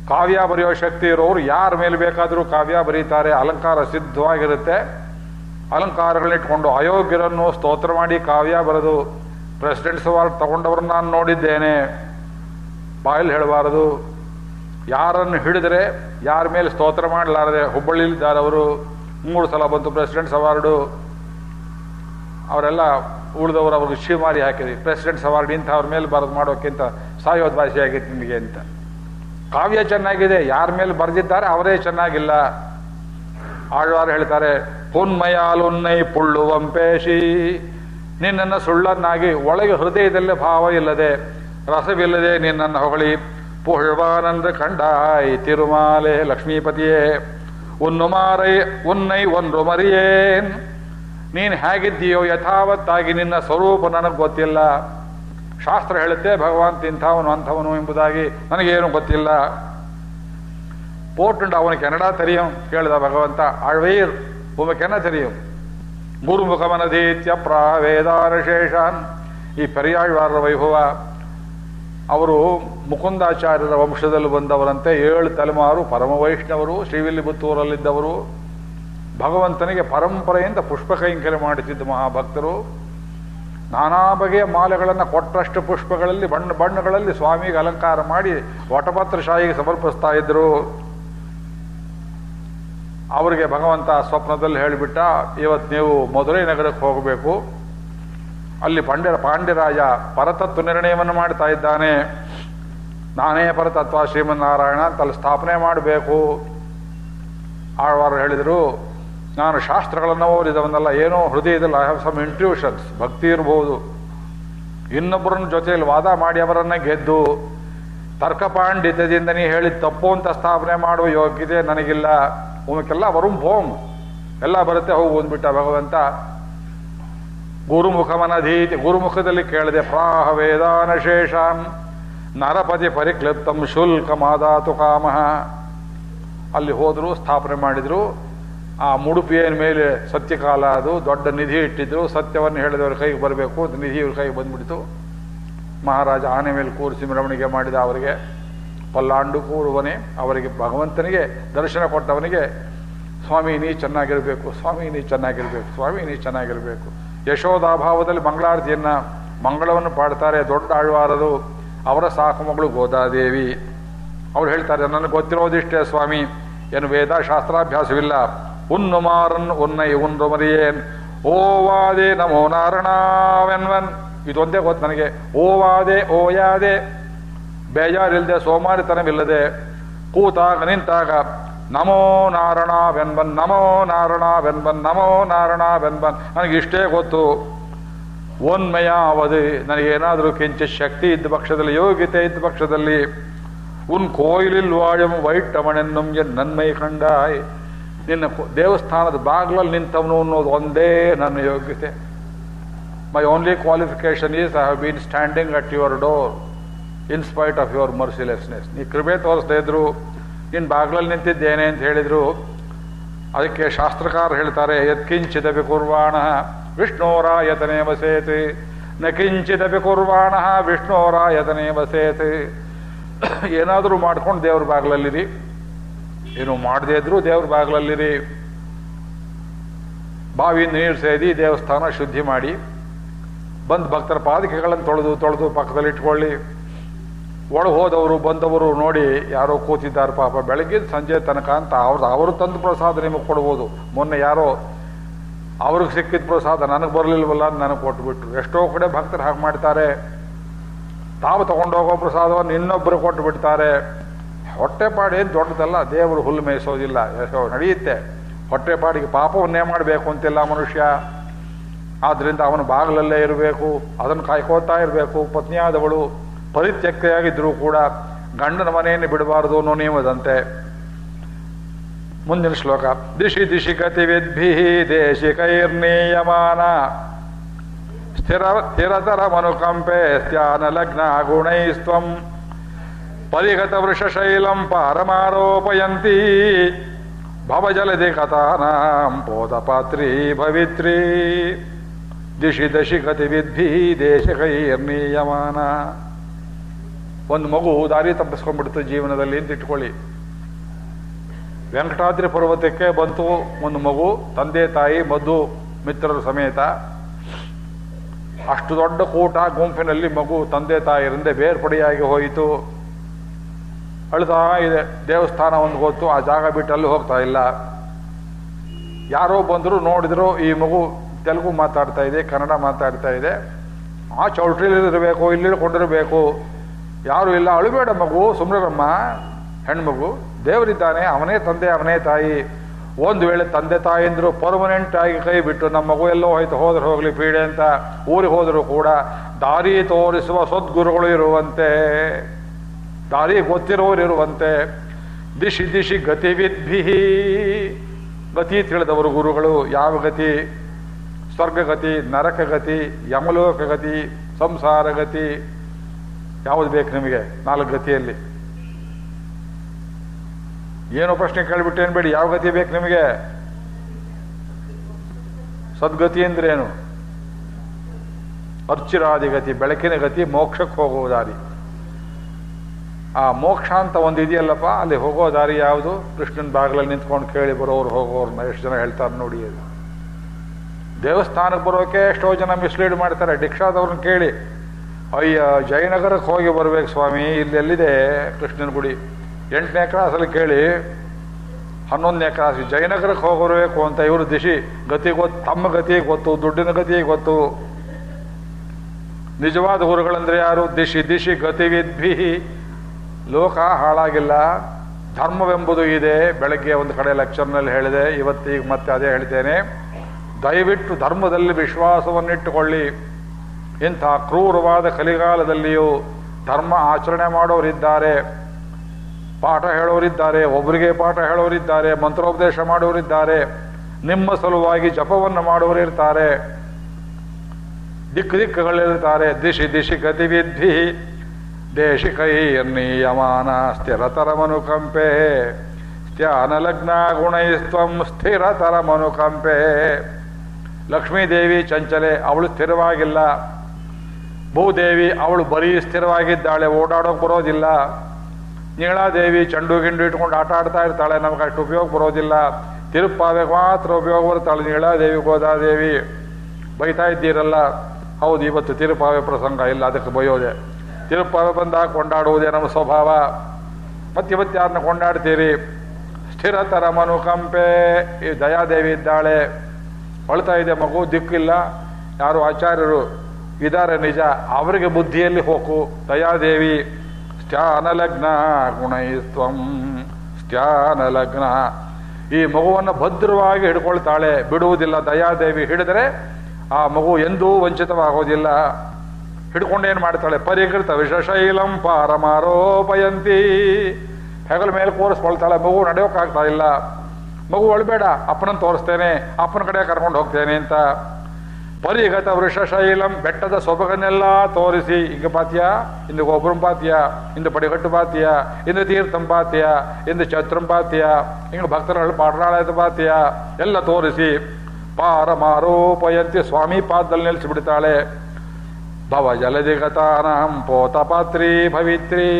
ಕಾವ್ಯ ಬರೆಯೋ ಶಕ್ತಿ ಇರೋರು ಯಾರ ಮೇಲೆ ಬೇಕಾದರೂ ಕಾವ್ಯ ಬರೀತಾರೆ. ಅಲಂಕಾರ ಸಿದ್ಧವಾಗಿರುತ್ತೆ. ಅಲಂಕಾರಗಳನ್ನಿಟ್ಕೊಂಡು ಅಯೋಗ್ಯರನ್ನು ಸ್ತೋತ್ರ ಮಾಡಿ ಕಾವ್ಯ ಬರೆದು ಪ್ರೆಸಿಡೆಂಟ್ಸ್ ಅವಾರ್ಡ್ ತಗೊಂಡವ್ರನ್ನ ನಾನು ನೋಡಿದ್ದೇನೆ. ಬಾಯಲ್ಲಿ ಹೇಳಬಾರದು. ಯಾರನ್ನು ಹಿಡಿದರೆ, ಯಾರ ಮೇಲೆ ಸ್ತೋತ್ರ ಮಾಡಲಾರದೆ ಹುಬ್ಬಳ್ಳಿಲಿದ್ದಾರೆ ಅವರು ಮೂರು ಸಲ ಬಂತು ಪ್ರೆಸಿಡೆಂಟ್ಸ್ ಅವಾರ್ಡು ಅವರೆಲ್ಲ ಉಳಿದವರು ಅವ್ರಿಗೆ ಶಿವಮಾರಿ ಹಾಕಿದ್ವಿ. ಪ್ರೆಸಿಡೆಂಟ್ಸ್ ಅವಾರ್ಡ್ ಇಂಥವ್ರ ಮೇಲೆ ಬರೆದು ಮಾಡೋಕ್ಕಿಂತ ಸಾಯೋದ್ ಭಾಷೆ ಆಗಿತ್ತು ನಿಮಗೆ ಅಂತ. ಕಾವ್ಯ ಚೆನ್ನಾಗಿದೆ, ಯಾರ ಮೇಲೆ ಬರೆದಿದ್ದಾರೆ ಅವರೇ ಚೆನ್ನಾಗಿಲ್ಲ. ಆಳ್ವಾರು ಹೇಳ್ತಾರೆ ಪುನ್ಮಯಾಲುನ್ನೈ ಪುಳ್ಳು ವಂಪೇಶಿ ನಿನ್ನನ್ನು ಸುಳ್ಳನ್ನಾಗಿ, ಒಳಗೆ ಹೃದಯದಲ್ಲಿ ಭಾವ ಇಲ್ಲದೆ, ರಸವಿಲ್ಲದೆ ನಿನ್ನನ್ನು ಹೊಗಳಿ ಪುಹಳ್ವಾನಂದ ಕಂಡಾಯ್ ತಿರುಮಾಲೆ ಲಕ್ಷ್ಮೀಪತಿಯೇ ಉನ್ನು ಮಾರೈ ಉನ್ನೈ ಒಂದು ಮರಿಯೇನ್, ನೀನು ಹೇಗಿದ್ದೀಯೋ ಯಥಾವತ್ತಾಗಿ ನಿನ್ನ ಸ್ವರೂಪ ನನಗೆ ಗೊತ್ತಿಲ್ಲ. ಶಾಸ್ತ್ರ ಹೇಳುತ್ತೆ ಭಗವಾನ್ ತಿಂಥವನು ಅಂಥವನು ಎಂಬುದಾಗಿ ನನಗೇನು ಗೊತ್ತಿಲ್ಲ போட்டுண்டு அவனுக்கு என்னடா தெரியும் கேளுதா பகவந்தா ஆழ்வீர் உமக்கு என்ன தெரியும் ಗುರುಮುಖಮನದೀತ್ಯ ಪ್ರಾವೇದಾರಶೇಷಾನ್ ಈ ಪೆರಿಯಾಳ್ವಾರರ ವೈಭವ ಅವರು ಮುಕುಂದಾಚಾರ್ಯರ ವಂಶದಲ್ಲಿ ಬಂದವರಂತೆ ಏಳು ತಲೆಮಾರು ಪರಮ ವೈಷ್ಣವರು ಶ್ರೀವಿಲ್ಲಿಪುತ್ತೂರಲ್ಲಿದ್ದವರು ಭಗವಂತನಿಗೆ ಪರಂಪರೆಯಿಂದ ಪುಷ್ಪ ಕೈಂಕರ್ಯ ಮಾಡುತ್ತಿದ್ದ ಮಹಾಭಕ್ತರು ನಾನಾ ಬಗೆಯ ಮಾಲೆಗಳನ್ನು ಕೊಟ್ಟಷ್ಟು ಪುಷ್ಪಗಳಲ್ಲಿ, ಬಣ್ಣ ಬಣ್ಣಗಳಲ್ಲಿ ಸ್ವಾಮಿಗೆ ಅಲಂಕಾರ ಮಾಡಿ ವಟಪತ್ರ ಶಾಹಿಗೆ ಸಮರ್ಪಿಸ್ತಾ ಇದ್ದರು ಅವರಿಗೆ ಭಗವಂತ ಸ್ವಪ್ನದಲ್ಲಿ ಹೇಳಿಬಿಟ್ಟ ಇವತ್ತು ನೀವು ಮಧುರೈ ನಗರಕ್ಕೆ ಹೋಗಬೇಕು. ಅಲ್ಲಿ ಪಾಂಡ್ಯ ಪಾಂಡ್ಯರಾಜ ಪರತತ್ವ ನಿರ್ಣಯವನ್ನು ಮಾಡ್ತಾ ಇದ್ದಾನೆ. ನಾನೇ ಪರತತ್ವ ಶ್ರೀಮನ್ನಾರಾಯಣ ಅಂತ ಅಲ್ಲಿ ಸ್ಥಾಪನೆ ಮಾಡಬೇಕು. ಆಳ್ವಾರು ಹೇಳಿದರು ನಾನು ಶಾಸ್ತ್ರಗಳನ್ನು ಓದಿದವನ್ನೆಲ್ಲ ಏನೋ ಹೃದಯದಲ್ಲಿ ಐ ಹ್ಯಾವ್ ಸಮ್ ಇಂಟ್ಯೂಷನ್ಸ್ ಭಕ್ತಿ ಇರ್ಬೋದು. ಇನ್ನೊಬ್ಬರನ್ನ ಜೊತೆಯಲ್ಲಿ ವಾದ ಮಾಡಿ ಅವರನ್ನ ಗೆದ್ದು, ತರ್ಕ ಪಾಂಡಿತ್ಯದಿಂದ ನೀ ಹೇಳಿದ ತಪ್ಪು ಅಂತ ಸ್ಥಾಪನೆ ಮಾಡುವ ಯೋಗ್ಯತೆ ನನಗಿಲ್ಲ. ಅವಕ್ಕೆಲ್ಲ ವರುಂ ಭೋಮ್ ಎಲ್ಲ ಬರುತ್ತೆ, ಹೋಗು ಅಂದ್ಬಿಟ್ಟ ಭಗವಂತ. ಗುರುಮುಖಮನಧೀತಿ, ಗುರುಮುಖದಲ್ಲಿ ಕೇಳಿದೆ, ಪ್ರಾಹ ವೇದಾನ ಶೇಷಾನ್ ನರಪತಿ ಪರಿಕ್ಲಿಪ್ತಂ ಶುಲ್ಕ ಮಾದಾತು ಕಾಮಹ ಅಲ್ಲಿ ಹೋದರು, ಸ್ಥಾಪನೆ ಮಾಡಿದ್ರು ಆ ಮುಡುಪಿಯನ ಮೇಲೆ ಸತ್ಯಕಾಲ ಅದು ದೊಡ್ಡ ನಿಧಿ ಇಟ್ಟಿದ್ರು, ಸತ್ಯವನ್ನು ಹೇಳಿದವ್ರ ಕೈಗೆ ಬರಬೇಕು ನಿಧಿ ಇವ್ರ ಕೈಗೆ ಬಂದ್ಬಿಡ್ತು. ಮಹಾರಾಜ ಆನೆ ಮೇಲೆ ಕೂರಿಸಿ ಮೆರವಣಿಗೆ ಮಾಡಿದ ಅವರಿಗೆ ಪಲ್ಲಾಂಡು ಕೂರುವನೇ, ಅವರಿಗೆ ಭಗವಂತನಿಗೆ ದರ್ಶನ ಕೊಟ್ಟವನಿಗೆ, ಸ್ವಾಮಿ ನೀ ಚೆನ್ನಾಗಿರಬೇಕು, ಸ್ವಾಮಿ ನೀ ಚೆನ್ನಾಗಿರಬೇಕು, ಸ್ವಾಮಿ ನೀ ಚೆನ್ನಾಗಿರಬೇಕು. ಯಶೋದಾಭಾವದಲ್ಲಿ ಮಂಗಳಾರತಿಯನ್ನು ಮಂಗಳವನ್ನು ಪಾಡ್ತಾರೆ, ದೊಡ್ಡ ಆಳ್ವಾರದು ಅವರ ಸಾಕು ಮಗಳು ಗೋದಾದೇವಿ. ಅವ್ರು ಹೇಳ್ತಾರೆ, ನನಗೆ ಗೊತ್ತಿರೋದಿಷ್ಟೇ ಸ್ವಾಮಿ, ಏನು ವೇದ ಶಾಸ್ತ್ರಾಭ್ಯಾಸವಿಲ್ಲ ಮಾರನ್ ಉನ್ನೈ ಉಂದು ಮರಿಯೇನ್ ಓವಾದೆ ನಮೋ ನಾರಣಾವೆನ್ವನ್ ಇದೊಂದೇ ಗೊತ್ತು ನನಗೆ ಓವಾದೆ ಓಯಾದೆ ಬೇಜಾರಿಲ್ಲದೆ ಸೋಮಾರಿತನವಿಲ್ಲದೆ ಕೂತಾಗ ನಿಂತಾಗ ನಮೋ ನಾರಣ ಬೆನ್ಬನ್ ನಮೋ ನಾರಣ ಬೆನ್ಬನ್ ನಮೋ ನಾರಣ ಬೆನ್ಬನ್ ನನಗೆ ಇಷ್ಟೇ ಗೊತ್ತು ಒನ್ಮಯ ಅವಧಿ ನನಗೇನಾದರೂ ಕಿಂಚ ಶಕ್ತಿ ಇದ್ದ ಪಕ್ಷದಲ್ಲಿ ಯೋಗ್ಯತೆ ಇದ್ದ ಪಕ್ಷದಲ್ಲಿ ಉನ್ ಕೋಯಿಲಿಲ್ ವೈಟ್ಟಮಣೆನ್ನುಂ ಎನ್ ನನ್ಮೈ ಕಂಡಾಯ್ ನಿನ್ನ ದೇವಸ್ಥಾನದ ಬಾಗ್ಲಲ್ಲಿ ನಿಂತವನು ಅನ್ನೋದು ಒಂದೇ ನನ್ನ ಯೋಗ್ಯತೆ. My only qualification is I have been standing at your door in spite of your mercilessness ನೀ ಕೃಪೆ ತೋರಿಸ್ತಾ ಇದ್ರು ನಿನ್ನ ಬಾಗ್ಲಲ್ಲಿ ನಿಂತಿದ್ದೇನೆ ಅಂತ ಹೇಳಿದರು. ಅದಕ್ಕೆ ಶಾಸ್ತ್ರಕಾರ ಹೇಳ್ತಾರೆ, ಯತ್ಕಿಂಚಿದಪಿ ಕುರ್ವಾಣ ವಿಷ್ಣೋರಾಯತನೇ ವಸೇತಿ. ನ ಕಿಂಚಿದಪಿ ಕುರ್ವಾಣ ವಿಷ್ಣೋರಾಯತನೇ ವಸೇತಿ. ಏನಾದರೂ ಮಾಡ್ಕೊಂಡು ದೇವ್ರ ಬಾಗ್ಲಲ್ಲಿರಿ. ಏನು ಮಾಡದೇ ಇದ್ರು ದೇವ್ರ ಬಾಗ್ಲಲ್ಲಿರಿ. ಬಾವಿ ನೀರು ಸೇದಿ ದೇವಸ್ಥಾನ ಶುದ್ಧಿ ಮಾಡಿ, ಬಂದು ಭಕ್ತರ ಪಾದಕೆಗಳನ್ನು ತೊಳೆದು ತೊಳೆದು ಪಕ್ಕದಲ್ಲಿ ಇಟ್ಕೊಳ್ಳಿ. ಒಳಗೆ ಹೋದವರು, ಬಂದವರು ನೋಡಿ ಯಾರೋ ಕೂತಿದ್ದಾರೆ ಪಾಪ. ಬೆಳಗ್ಗೆ ಸಂಜೆ ತನಕ ಅಂತ ಅವ್ರು ಅವರು ತಂದು ಪ್ರಸಾದ ನಿಮಗೆ ಕೊಡ್ಬೋದು. ಮೊನ್ನೆ ಯಾರೋ, ಅವ್ರಿಗೆ ಸಿಕ್ಕಿದ ಪ್ರಸಾದ ನನಗೆ ಬರಲಿಲ್ವಲ್ಲ ಅಂತ ನನಗೆ ಕೊಟ್ಬಿಟ್ರು. ಎಷ್ಟೋ ಕಡೆ ಭಕ್ತರು ಹಾಗೆ ಮಾಡ್ತಾರೆ. ತಾವು ತಗೊಂಡೋಗೋ ಪ್ರಸಾದವನ್ನು ಇನ್ನೊಬ್ಬರು ಕೊಟ್ಟು ಬಿಡ್ತಾರೆ ಹೊಟ್ಟೆಪಾಡು ಏನು ದೊಡ್ಡದಲ್ಲ, ದೇವರು ಹುಲ್ಲು ಮೇಯಿಸೋದಿಲ್ಲ. ನಡೆಯುತ್ತೆ. ಹೊಟ್ಟೆಪಾಡಿಗೆ ಪಾಪವನ್ನೇ ಮಾಡಬೇಕು ಅಂತಿಲ್ಲ ಮನುಷ್ಯ. ಆದ್ದರಿಂದ ಅವನು ಬಾಗಿಲಲ್ಲೇ ಇರಬೇಕು, ಅದನ್ನು ಕಾಯ್ಕೋತಾ ಇರಬೇಕು. ಪತ್ನಿಯಾದವಳು ಪರಿತ್ಯಕ್ತೆಯಾಗಿದ್ದರೂ ಕೂಡ ಗಂಡನ ಮನೆಯನ್ನು ಬಿಡಬಾರದು ಅನ್ನೋ ನಿಯಮದಂತೆ. ಮುಂದಿನ ಶ್ಲೋಕ. ದಿಶಿ ದಿಶಿ ಗತಿವಿದ್ಭಿ ದೇಶಿಕೈರ್ನೀಯಮಾನ. ಸ್ಥಿರ ಸ್ಥಿರತರ ಮನುಕಂಪೆ ಸ್ಥಾನ ಲಗ್ನ ಗುಣೈಸ್ತ್ವಂ. ಪರಿಗತ ವೃಷಶೈಲಂ ಪಾರಮಾರೋಪಯಂತಿ ಭವಜಲದಿ ಕಥಾನಾಂ ಪೋತಪಾತ್ರಿ ಭವಿತ್ರಿ ದಿಶಿ ದಶಿ ಗತಿವಿದ್ಭಿ ದೇಶಕೈರ್ನೀಯಮಾನ ಒಂದು ಮಗು ದಾರಿ ತಪ್ಪಿಸ್ಕೊಂಡ್ಬಿಡ್ತು ಜೀವನದಲ್ಲಿ ಅಂತ ಇಟ್ಕೊಳ್ಳಿ. ವೆಂಕಟಾದ್ರಿ ಪರ್ವತಕ್ಕೆ ಬಂತು ಒಂದು ಮಗು, ತಂದೆ, ತಾಯಿ, ಮಧು, ಮಿತ್ರರ ಸಮೇತ. ಅಷ್ಟು ದೊಡ್ಡ ಕೂಟ ಗುಂಪಿನಲ್ಲಿ ಮಗು ತಂದೆ ತಾಯಿರಿಂದ ಬೇರ್ಪಡೆಯಾಗಿ ಹೋಯಿತು. ಅಳ್ತಾ ಇದೆ. ದೇವಸ್ಥಾನ ಒಂದು ಗೊತ್ತು, ಆ ಜಾಗ ಬಿಟ್ಟು ಅಲ್ಲಿ ಹೋಗ್ತಾ ಇಲ್ಲ. ಯಾರೋ ಬಂದರೂ ನೋಡಿದ್ರು, ಈ ಮಗು ತೆಲುಗು ಮಾತಾಡ್ತಾ ಇದೆ, ಕನ್ನಡ ಮಾತಾಡ್ತಾ ಇದೆ. ಆ ಚೌಟ್ರಿಲಿರಬೇಕು ಇಲ್ಲಿ ಕೊಂಡಿರಬೇಕು ಯಾರು ಇಲ್ಲ. ಅಳುಬೇಡ ಮಗು ಸುಮ್ರಮ್ಮ ಹೆಣ್ಮಗು, ದೇವರಿದ್ದಾನೆ, ಅವನೇ ತಂದೆ, ಅವನೇ ತಾಯಿ. ಒಂದು ವೇಳೆ ತಂದೆ ತಾಯಿಂದ್ರು ಪರ್ಮನೆಂಟ್ ಆಗಿ ಕೈ ಬಿಟ್ಟು, ನಮ್ಮ ಮಗು ಎಲ್ಲೋ ಹೋಯ್ತು, ಹೋದ್ರೆ ಹೋಗಲಿ ಪೀಡೆ ಅಂತ, ಊರಿಗೆ ಹೋದರೂ ಕೂಡ ದಾರಿ ತೋರಿಸುವ ಸದ್ಗುರುಗಳು ಇರುವಂತೆ. ದಾರಿ ಗೊತ್ತಿರೋರು ಇರುವಂತೆ ದಿಶಿ ದಿಶಿ ಗತಿವಿದ್ಭಿಹಿ. ಗತಿ ತಿಳಿದವರು ಗುರುಗಳು, ಯಾವ ಗತಿ? ಸ್ವರ್ಗಗತಿ, ನರಕಗತಿ ಯಮಲೋಕ ಗತಿ ಸಂಸಾರ ಗತಿ ಯಾವುದು ಬೇಕು ನಿಮಗೆ? ನಾಲ್ಕು ಗತಿಯಲ್ಲಿ. ಏನು ಪ್ರಶ್ನೆ ಕೇಳಿಬಿಟ್ಟು ಏನ್ಬೇಡಿ ಯಾವ ಗತಿ ಬೇಕು ನಿಮಗೆ? ಸದ್ಗತಿ ಅಂದ್ರೇನು? ಅರ್ಚಿರಾದಿ ಗತಿ, ಬೆಳಕಿನ ಗತಿ, ಮೋಕ್ಷಕ್ಕೆ ಹೋಗುವ ದಾರಿ. ಆ ಮೋಕ್ಷ ಅಂತ ಒಂದು ಇದೆಯಲ್ಲಪ್ಪ, ಅಲ್ಲಿ ಹೋಗೋ ದಾರಿ ಯಾವುದು? ಕೃಷ್ಣನ ಬಾಗಿಲಲ್ಲಿ ನಿಂತ್ಕೊಂಡು ಕೇಳಿ ಬರೋರು ಹೋಗೋರು ಎಷ್ಟು ಜನ ಹೇಳ್ತಾರೆ ನೋಡಿ ಅದು. ದೇವಸ್ಥಾನಕ್ಕೆ ಬರೋಕೆ ಎಷ್ಟೋ ಜನ ಮಿಸ್ಲೀಡ್ ಮಾಡ್ತಾರೆ. ಡಿಕ್ಷಾದವ್ರನ್ನ ಕೇಳಿ, ಅಯ್ಯ, ಜಯನಗರಕ್ಕೆ ಹೋಗಿ ಬರ್ಬೇಕು ಸ್ವಾಮಿ, ಇಲ್ಲಿ ಎಲ್ಲಿದೆ ಕೃಷ್ಣನ ಗುಡಿ? ಎಂಟನೇ ಕ್ರಾಸಲ್ಲಿ ಕೇಳಿ, ಹನ್ನೊಂದನೇ ಕ್ಲಾಸ್, ಜಯನಗರಕ್ಕೆ ಬರಬೇಕು ಅಂತ ಇವರು ದಿಶಿ, ಗತಿ ಗೊತ್ತು ತಮ್ಮ ಗತಿ ಗೊತ್ತು, ದುಡ್ಡಿನ ಗತಿ ಗೊತ್ತು. ನಿಜವಾದ ಗುರುಗಳಂದ್ರೆ ಯಾರು? ದಿಶಿ ದಿಶಿ ಗತಿವಿದ್ಭಿ. ಲೋಕ ಹಾಳಾಗಿಲ್ಲ, ಧರ್ಮವೆಂಬುದು ಇದೆ. ಬೆಳಗ್ಗೆ ಒಂದು ಕಡೆ ಲೆಕ್ಚರ್ನಲ್ಲಿ ಹೇಳಿದೆ, ಇವತ್ತೀಗ ಮತ್ತೆ ಅದೇ ಹೇಳ್ತೇನೆ. ದಯವಿಟ್ಟು ಧರ್ಮದಲ್ಲಿ ವಿಶ್ವಾಸವನ್ನಿಟ್ಟುಕೊಳ್ಳಿ. ಇಂಥ ಕ್ರೂರವಾದ ಕಲಿಗಾಲದಲ್ಲಿಯೂ ಧರ್ಮ ಆಚರಣೆ ಮಾಡೋರಿದ್ದಾರೆ, ಪಾಠ ಹೇಳೋರಿದ್ದಾರೆ ಒಬ್ಬರಿಗೆ ಪಾಠ ಹೇಳೋರಿದ್ದಾರೆ, ಮಂತ್ರೋಪದೇಶ ಮಾಡೋರಿದ್ದಾರೆ, ನಿಮ್ಮ ಸಲುವಾಗಿ ಜಪವನ್ನು ಮಾಡೋರಿರ್ತಾರೆ, ದಿಕ್ಕು ದಿಕ್ಕುಗಳಿರ್ತಾರೆ ದಿಶಿ ದಿಶಿ ಗತಿವಿದ್ಧಿ ದೇಶಿಕೈರ್ನೀಯಮಾನ ಸ್ಥಿರತರ ಮನುಕಂಪೆ ಸ್ತ್ಯಾನಲಗ್ನ ಗುಣೈಸ್ತ್ವಂ ಸ್ಥಿರತರ ಮನುಕಂಪೆ ಲಕ್ಷ್ಮೀದೇವಿ ಚಂಚಲೆ, ಅವಳು ಸ್ಥಿರವಾಗಿಲ್ಲ. ಭೂದೇವಿ, ಅವಳು ಬರೀ ಸ್ಥಿರವಾಗಿದ್ದಾಳೆ, ಓಡಾಡೋಕೆ ಬರೋದಿಲ್ಲ. ನೀಳಾದೇವಿ ಚಂಡು ಗಿಂಡು ಇಟ್ಕೊಂಡು ಆಟ ಆಡ್ತಾ ಇರ್ತಾಳೆ, ನಮ್ಗೆ ಅಷ್ಟು ಉಪಯೋಗ ಬರೋದಿಲ್ಲ. ತಿರುಪಾವೆಗೆ ಮಾತ್ರ ಉಪಯೋಗ ಬರ್ತಾಳೆ ನೀಳಾದೇವಿ ಗೋದಾದೇವಿ. ಬೈತಾ ಇದ್ದೀರಲ್ಲ. ಹೌದು, ಇವತ್ತು ತಿರುಪಾವೆ ಪ್ರಸಂಗ ಇಲ್ಲ, ಅದಕ್ಕೆ ಬೈಯೋದೆ. ತಿರುಪಾವೆ ಬಂದಾಗ ಕೊಂಡಾಡುವುದೇ ನಮ್ಮ ಸ್ವಭಾವ. ಮತ್ತೆ ಇವತ್ತು ಯಾರನ್ನ ಕೊಂಡಾಡ್ತೀರಿ. ಸ್ಥಿರತರ ಮನುಕಂಪೆ ಈ ದಯಾದೇವಿ ಇದ್ದಾಳೆ. ಹೊಳ್ತಾ ಇದೆ, ಮಗು ದಿಕ್ಕಿಲ್ಲ. ಯಾರು ಆಚಾರ್ಯರು, ಇದಾರೆ ನಿಜ. ಅವರಿಗೆ ಬುದ್ಧಿಯಲ್ಲಿ ಹೋಗು ದಯಾದೇವಿ ಸ್ಥಾನಲಗ್ನ ಗುಣೈಸ್ತ್ವಂ ಸ್ಥಾನಲಗ್ನ ಈ ಮಗುವನ್ನು ಭದ್ರವಾಗಿ ಹಿಡ್ಕೊಳ್ತಾಳೆ. ಬಿಡುವುದಿಲ್ಲ. ದಯಾದೇವಿ ಹಿಡಿದರೆ ಆ ಮಗು ಎಂದೂ ವಂಚಿತವಾಗೋದಿಲ್ಲ. ಹಿಡ್ಕೊಂಡೇನು ಮಾಡ್ತಾಳೆ? ಪರಿಕೃತ ವಿಷಶೈಲಂ ಪಾರಮಾರೋಪಯಂತಿ. ಹೆಗಲ ಮೇಲೆ ಕೂರಿಸ್ಕೊಳ್ತಾಳೆ. ಮಗು ನಡೆಯೋಕ್ಕಾಗ್ತಾ ಇಲ್ಲ. ಮಗು ಒಳಬೇಡ, ಅಪ್ಪನನ್ನು ತೋರಿಸ್ತೇನೆ, ಅಪ್ಪನ ಕಡೆ ಕರ್ಕೊಂಡು ಹೋಗ್ತೇನೆ ಅಂತ. ಪರಿಗತ ವೃಷಶೈಲಂ ಬೆಟ್ಟದ ಸೊಬಗನ್ನೆಲ್ಲ ತೋರಿಸಿ, ಹಿಂಗೆ ಪಾತ್ಯ ಇಂದು ಗೋಪುರಂ ಪಾತ್ಯ ಇಂದು ಪಡಿಗಟ್ಟು ಪಾತ್ಯ ಇಂದು ತೀರ್ಥಂ ಪಾತ್ಯ ಇಂದು ಛತ್ರಂ ಪಾತ್ಯ, ಹಿಂಗ ಭಕ್ತರುಗಳು ಪಾಠರಾಳದ ಪಾತ್ಯ ಎಲ್ಲ ತೋರಿಸಿ ಪಾರಮಾರೋಪಯಂತಿ ಸ್ವಾಮಿ ಪಾದದಲ್ಲಿ ನಿಲ್ಲಿಸಿಬಿಡ್ತಾಳೆ ಭವ ಜಲದಿಗತಾನಾಂ ಪೋತಪಾತ್ರಿ ಭವಿತ್ರಿ.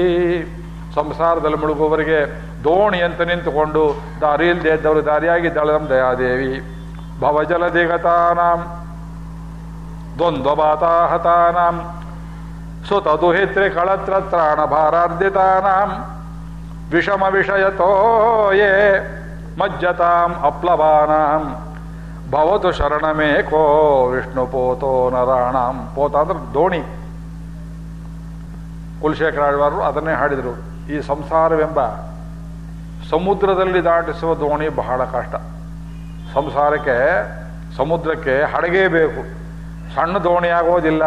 ಸಂಸಾರದಲ್ಲಿ ಮುಳುಗುವವರಿಗೆ ದೋಣಿ ಅಂತ ನಿಂತುಕೊಂಡು ದಾರಿ ಇಲ್ಲದೆ ಇದ್ದವರು ದಾರಿಯಾಗಿದ್ದಾಳೆ ನಮ್ಮ ದಯಾದೇವಿ. ಭವ ಜಲದಿಗತಾನಾಂ ದ್ವಂದ್ವಬಾತಾಹತಾನಾಂ ಕಳತ್ರ ಕಳತ್ರತ್ರಾಣ ಭಾರಾರ್ಧಿತಾನಾಂ ವಿಷಮ ವಿಷಯತೋ ಯೇ ಮಜ್ಜತಾಂ ಅಪ್ಲವಾನಾಂ. ಭವತು ಶರಣಮೇ ಕೋ ವಿಷ್ಣು ಪೋತೋ ನರಾಣಾಂ ಪೋತ ಅಂದ್ರೆ ದೋಣಿ. ಕುಲಶೇಖರ ಆಳ್ವಾರರು ಅದನ್ನೇ ಹಾಡಿದರು. ಈ ಸಂಸಾರವೆಂಬ ಸಮುದ್ರದಲ್ಲಿ ದಾಟಿಸುವ ದೋಣಿ ಬಹಳ ಕಷ್ಟ. ಸಂಸಾರಕ್ಕೆ, ಸಮುದ್ರಕ್ಕೆ ಹಡಗೇ ಬೇಕು. ಸಣ್ಣ ದೋಣಿ ಆಗೋದಿಲ್ಲ.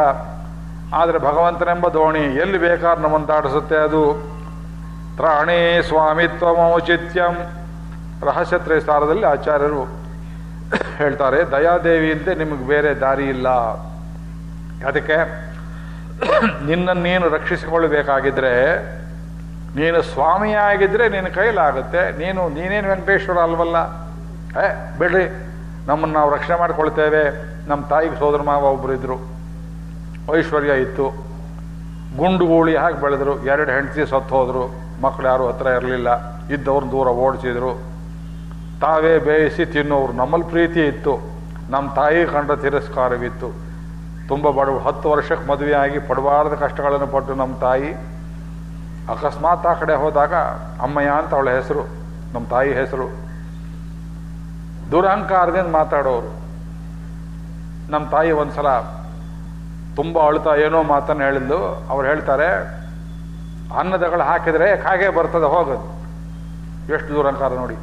ಆದರೆ ಭಗವಂತನೆಂಬ ದೋಣಿ ಎಲ್ಲಿ ಬೇಕಾದ್ರೆ ನಮ್ಮನ್ನು ದಾಟಿಸುತ್ತೆ ಅದು. ತ್ರಾಣೇ ಸ್ವಾಮಿತ್ವ ಔಚಿತ್ಯಂ ರಹಸ್ಯ ತ್ರಯಸಾರದಲ್ಲಿ ಆಚಾರ್ಯರು ಹೇಳ್ತಾರೆ ದಯಾದೇವಿಯಂತೆ ನಿಮಗೆ ಬೇರೆ ದಾರಿ ಇಲ್ಲ. ಅದಕ್ಕೆ ನಿನ್ನನ್ನು ನೀನು ರಕ್ಷಿಸಿಕೊಳ್ಳಬೇಕಾಗಿದ್ರೆ, ನೀನು ಸ್ವಾಮಿಯಾಗಿದ್ರೆ ನಿನ್ನ ಕೈಲಾಗುತ್ತೆ, ನೀನು, ನೀನೇನು ವೆಂಕಟೇಶ್ವರ ಅಲ್ವಲ್ಲ? ಏ ಬಿಡ್ರಿ, ನಮ್ಮನ್ನು ನಾವು ರಕ್ಷಣೆ ಮಾಡಿಕೊಳ್ತೇವೆ. ನಮ್ಮ ತಾಯಿಗೆ ಸೋದರ ಮಾವ ಒಬ್ಬರು ಇದ್ರು. ಐಶ್ವರ್ಯ ಇತ್ತು. ಗುಂಡು ಗೂಳಿ ಹಾಕಿ ಬೆಳೆದ್ರು. ಎರಡು ಹೆಂಡತಿ ಸತ್ತು ಹೋದರು. ಮಕ್ಕಳು ಯಾರು ಹತ್ರ ಇರಲಿಲ್ಲ. ಇದ್ದವ್ರನ್ನ ದೂರ ಓಡಿಸಿದ್ರು. ತಾವೇ ಬೇಯಿಸಿ ತಿನ್ನೋರು ನಮ್ಮಲ್ಲಿ ಪ್ರೀತಿ ಇತ್ತು. ನಮ್ಮ ತಾಯಿ ಕಂಡ ತಿರಸ್ಕಾರವಿತ್ತು. ತುಂಬ ಬಡವ, ಹತ್ತು ವರ್ಷಕ್ಕೆ ಮದುವೆಯಾಗಿ ಪಡಬಾರದ ಕಷ್ಟಗಳನ್ನು ಪಟ್ಟು ನಮ್ಮ ತಾಯಿ ಅಕಸ್ಮಾತ್ ಆ ಕಡೆ ಹೋದಾಗ, ಅಮ್ಮಯ್ಯ ಅಂತ ಅವಳ ಹೆಸರು, ನಮ್ಮ ತಾಯಿ ಹೆಸರು. ದುರಹಂಕಾರದಿಂದ ಮಾತಾಡೋರು. ನಮ್ಮ ತಾಯಿ ಒಂದ್ಸಲ ತುಂಬ ಅಳ್ತಾ ಏನೋ ಮಾತನ್ನು ಹೇಳಿದ್ದು ಅವ್ರು ಹೇಳ್ತಾರೆ, ಅನ್ನದಗಳು ಹಾಕಿದರೆ ಕಾಗೆ ಬರ್ತದೆ ಹೋಗೋದು ಎಷ್ಟು ದುರಹಂಕಾರ ನೋಡಿ.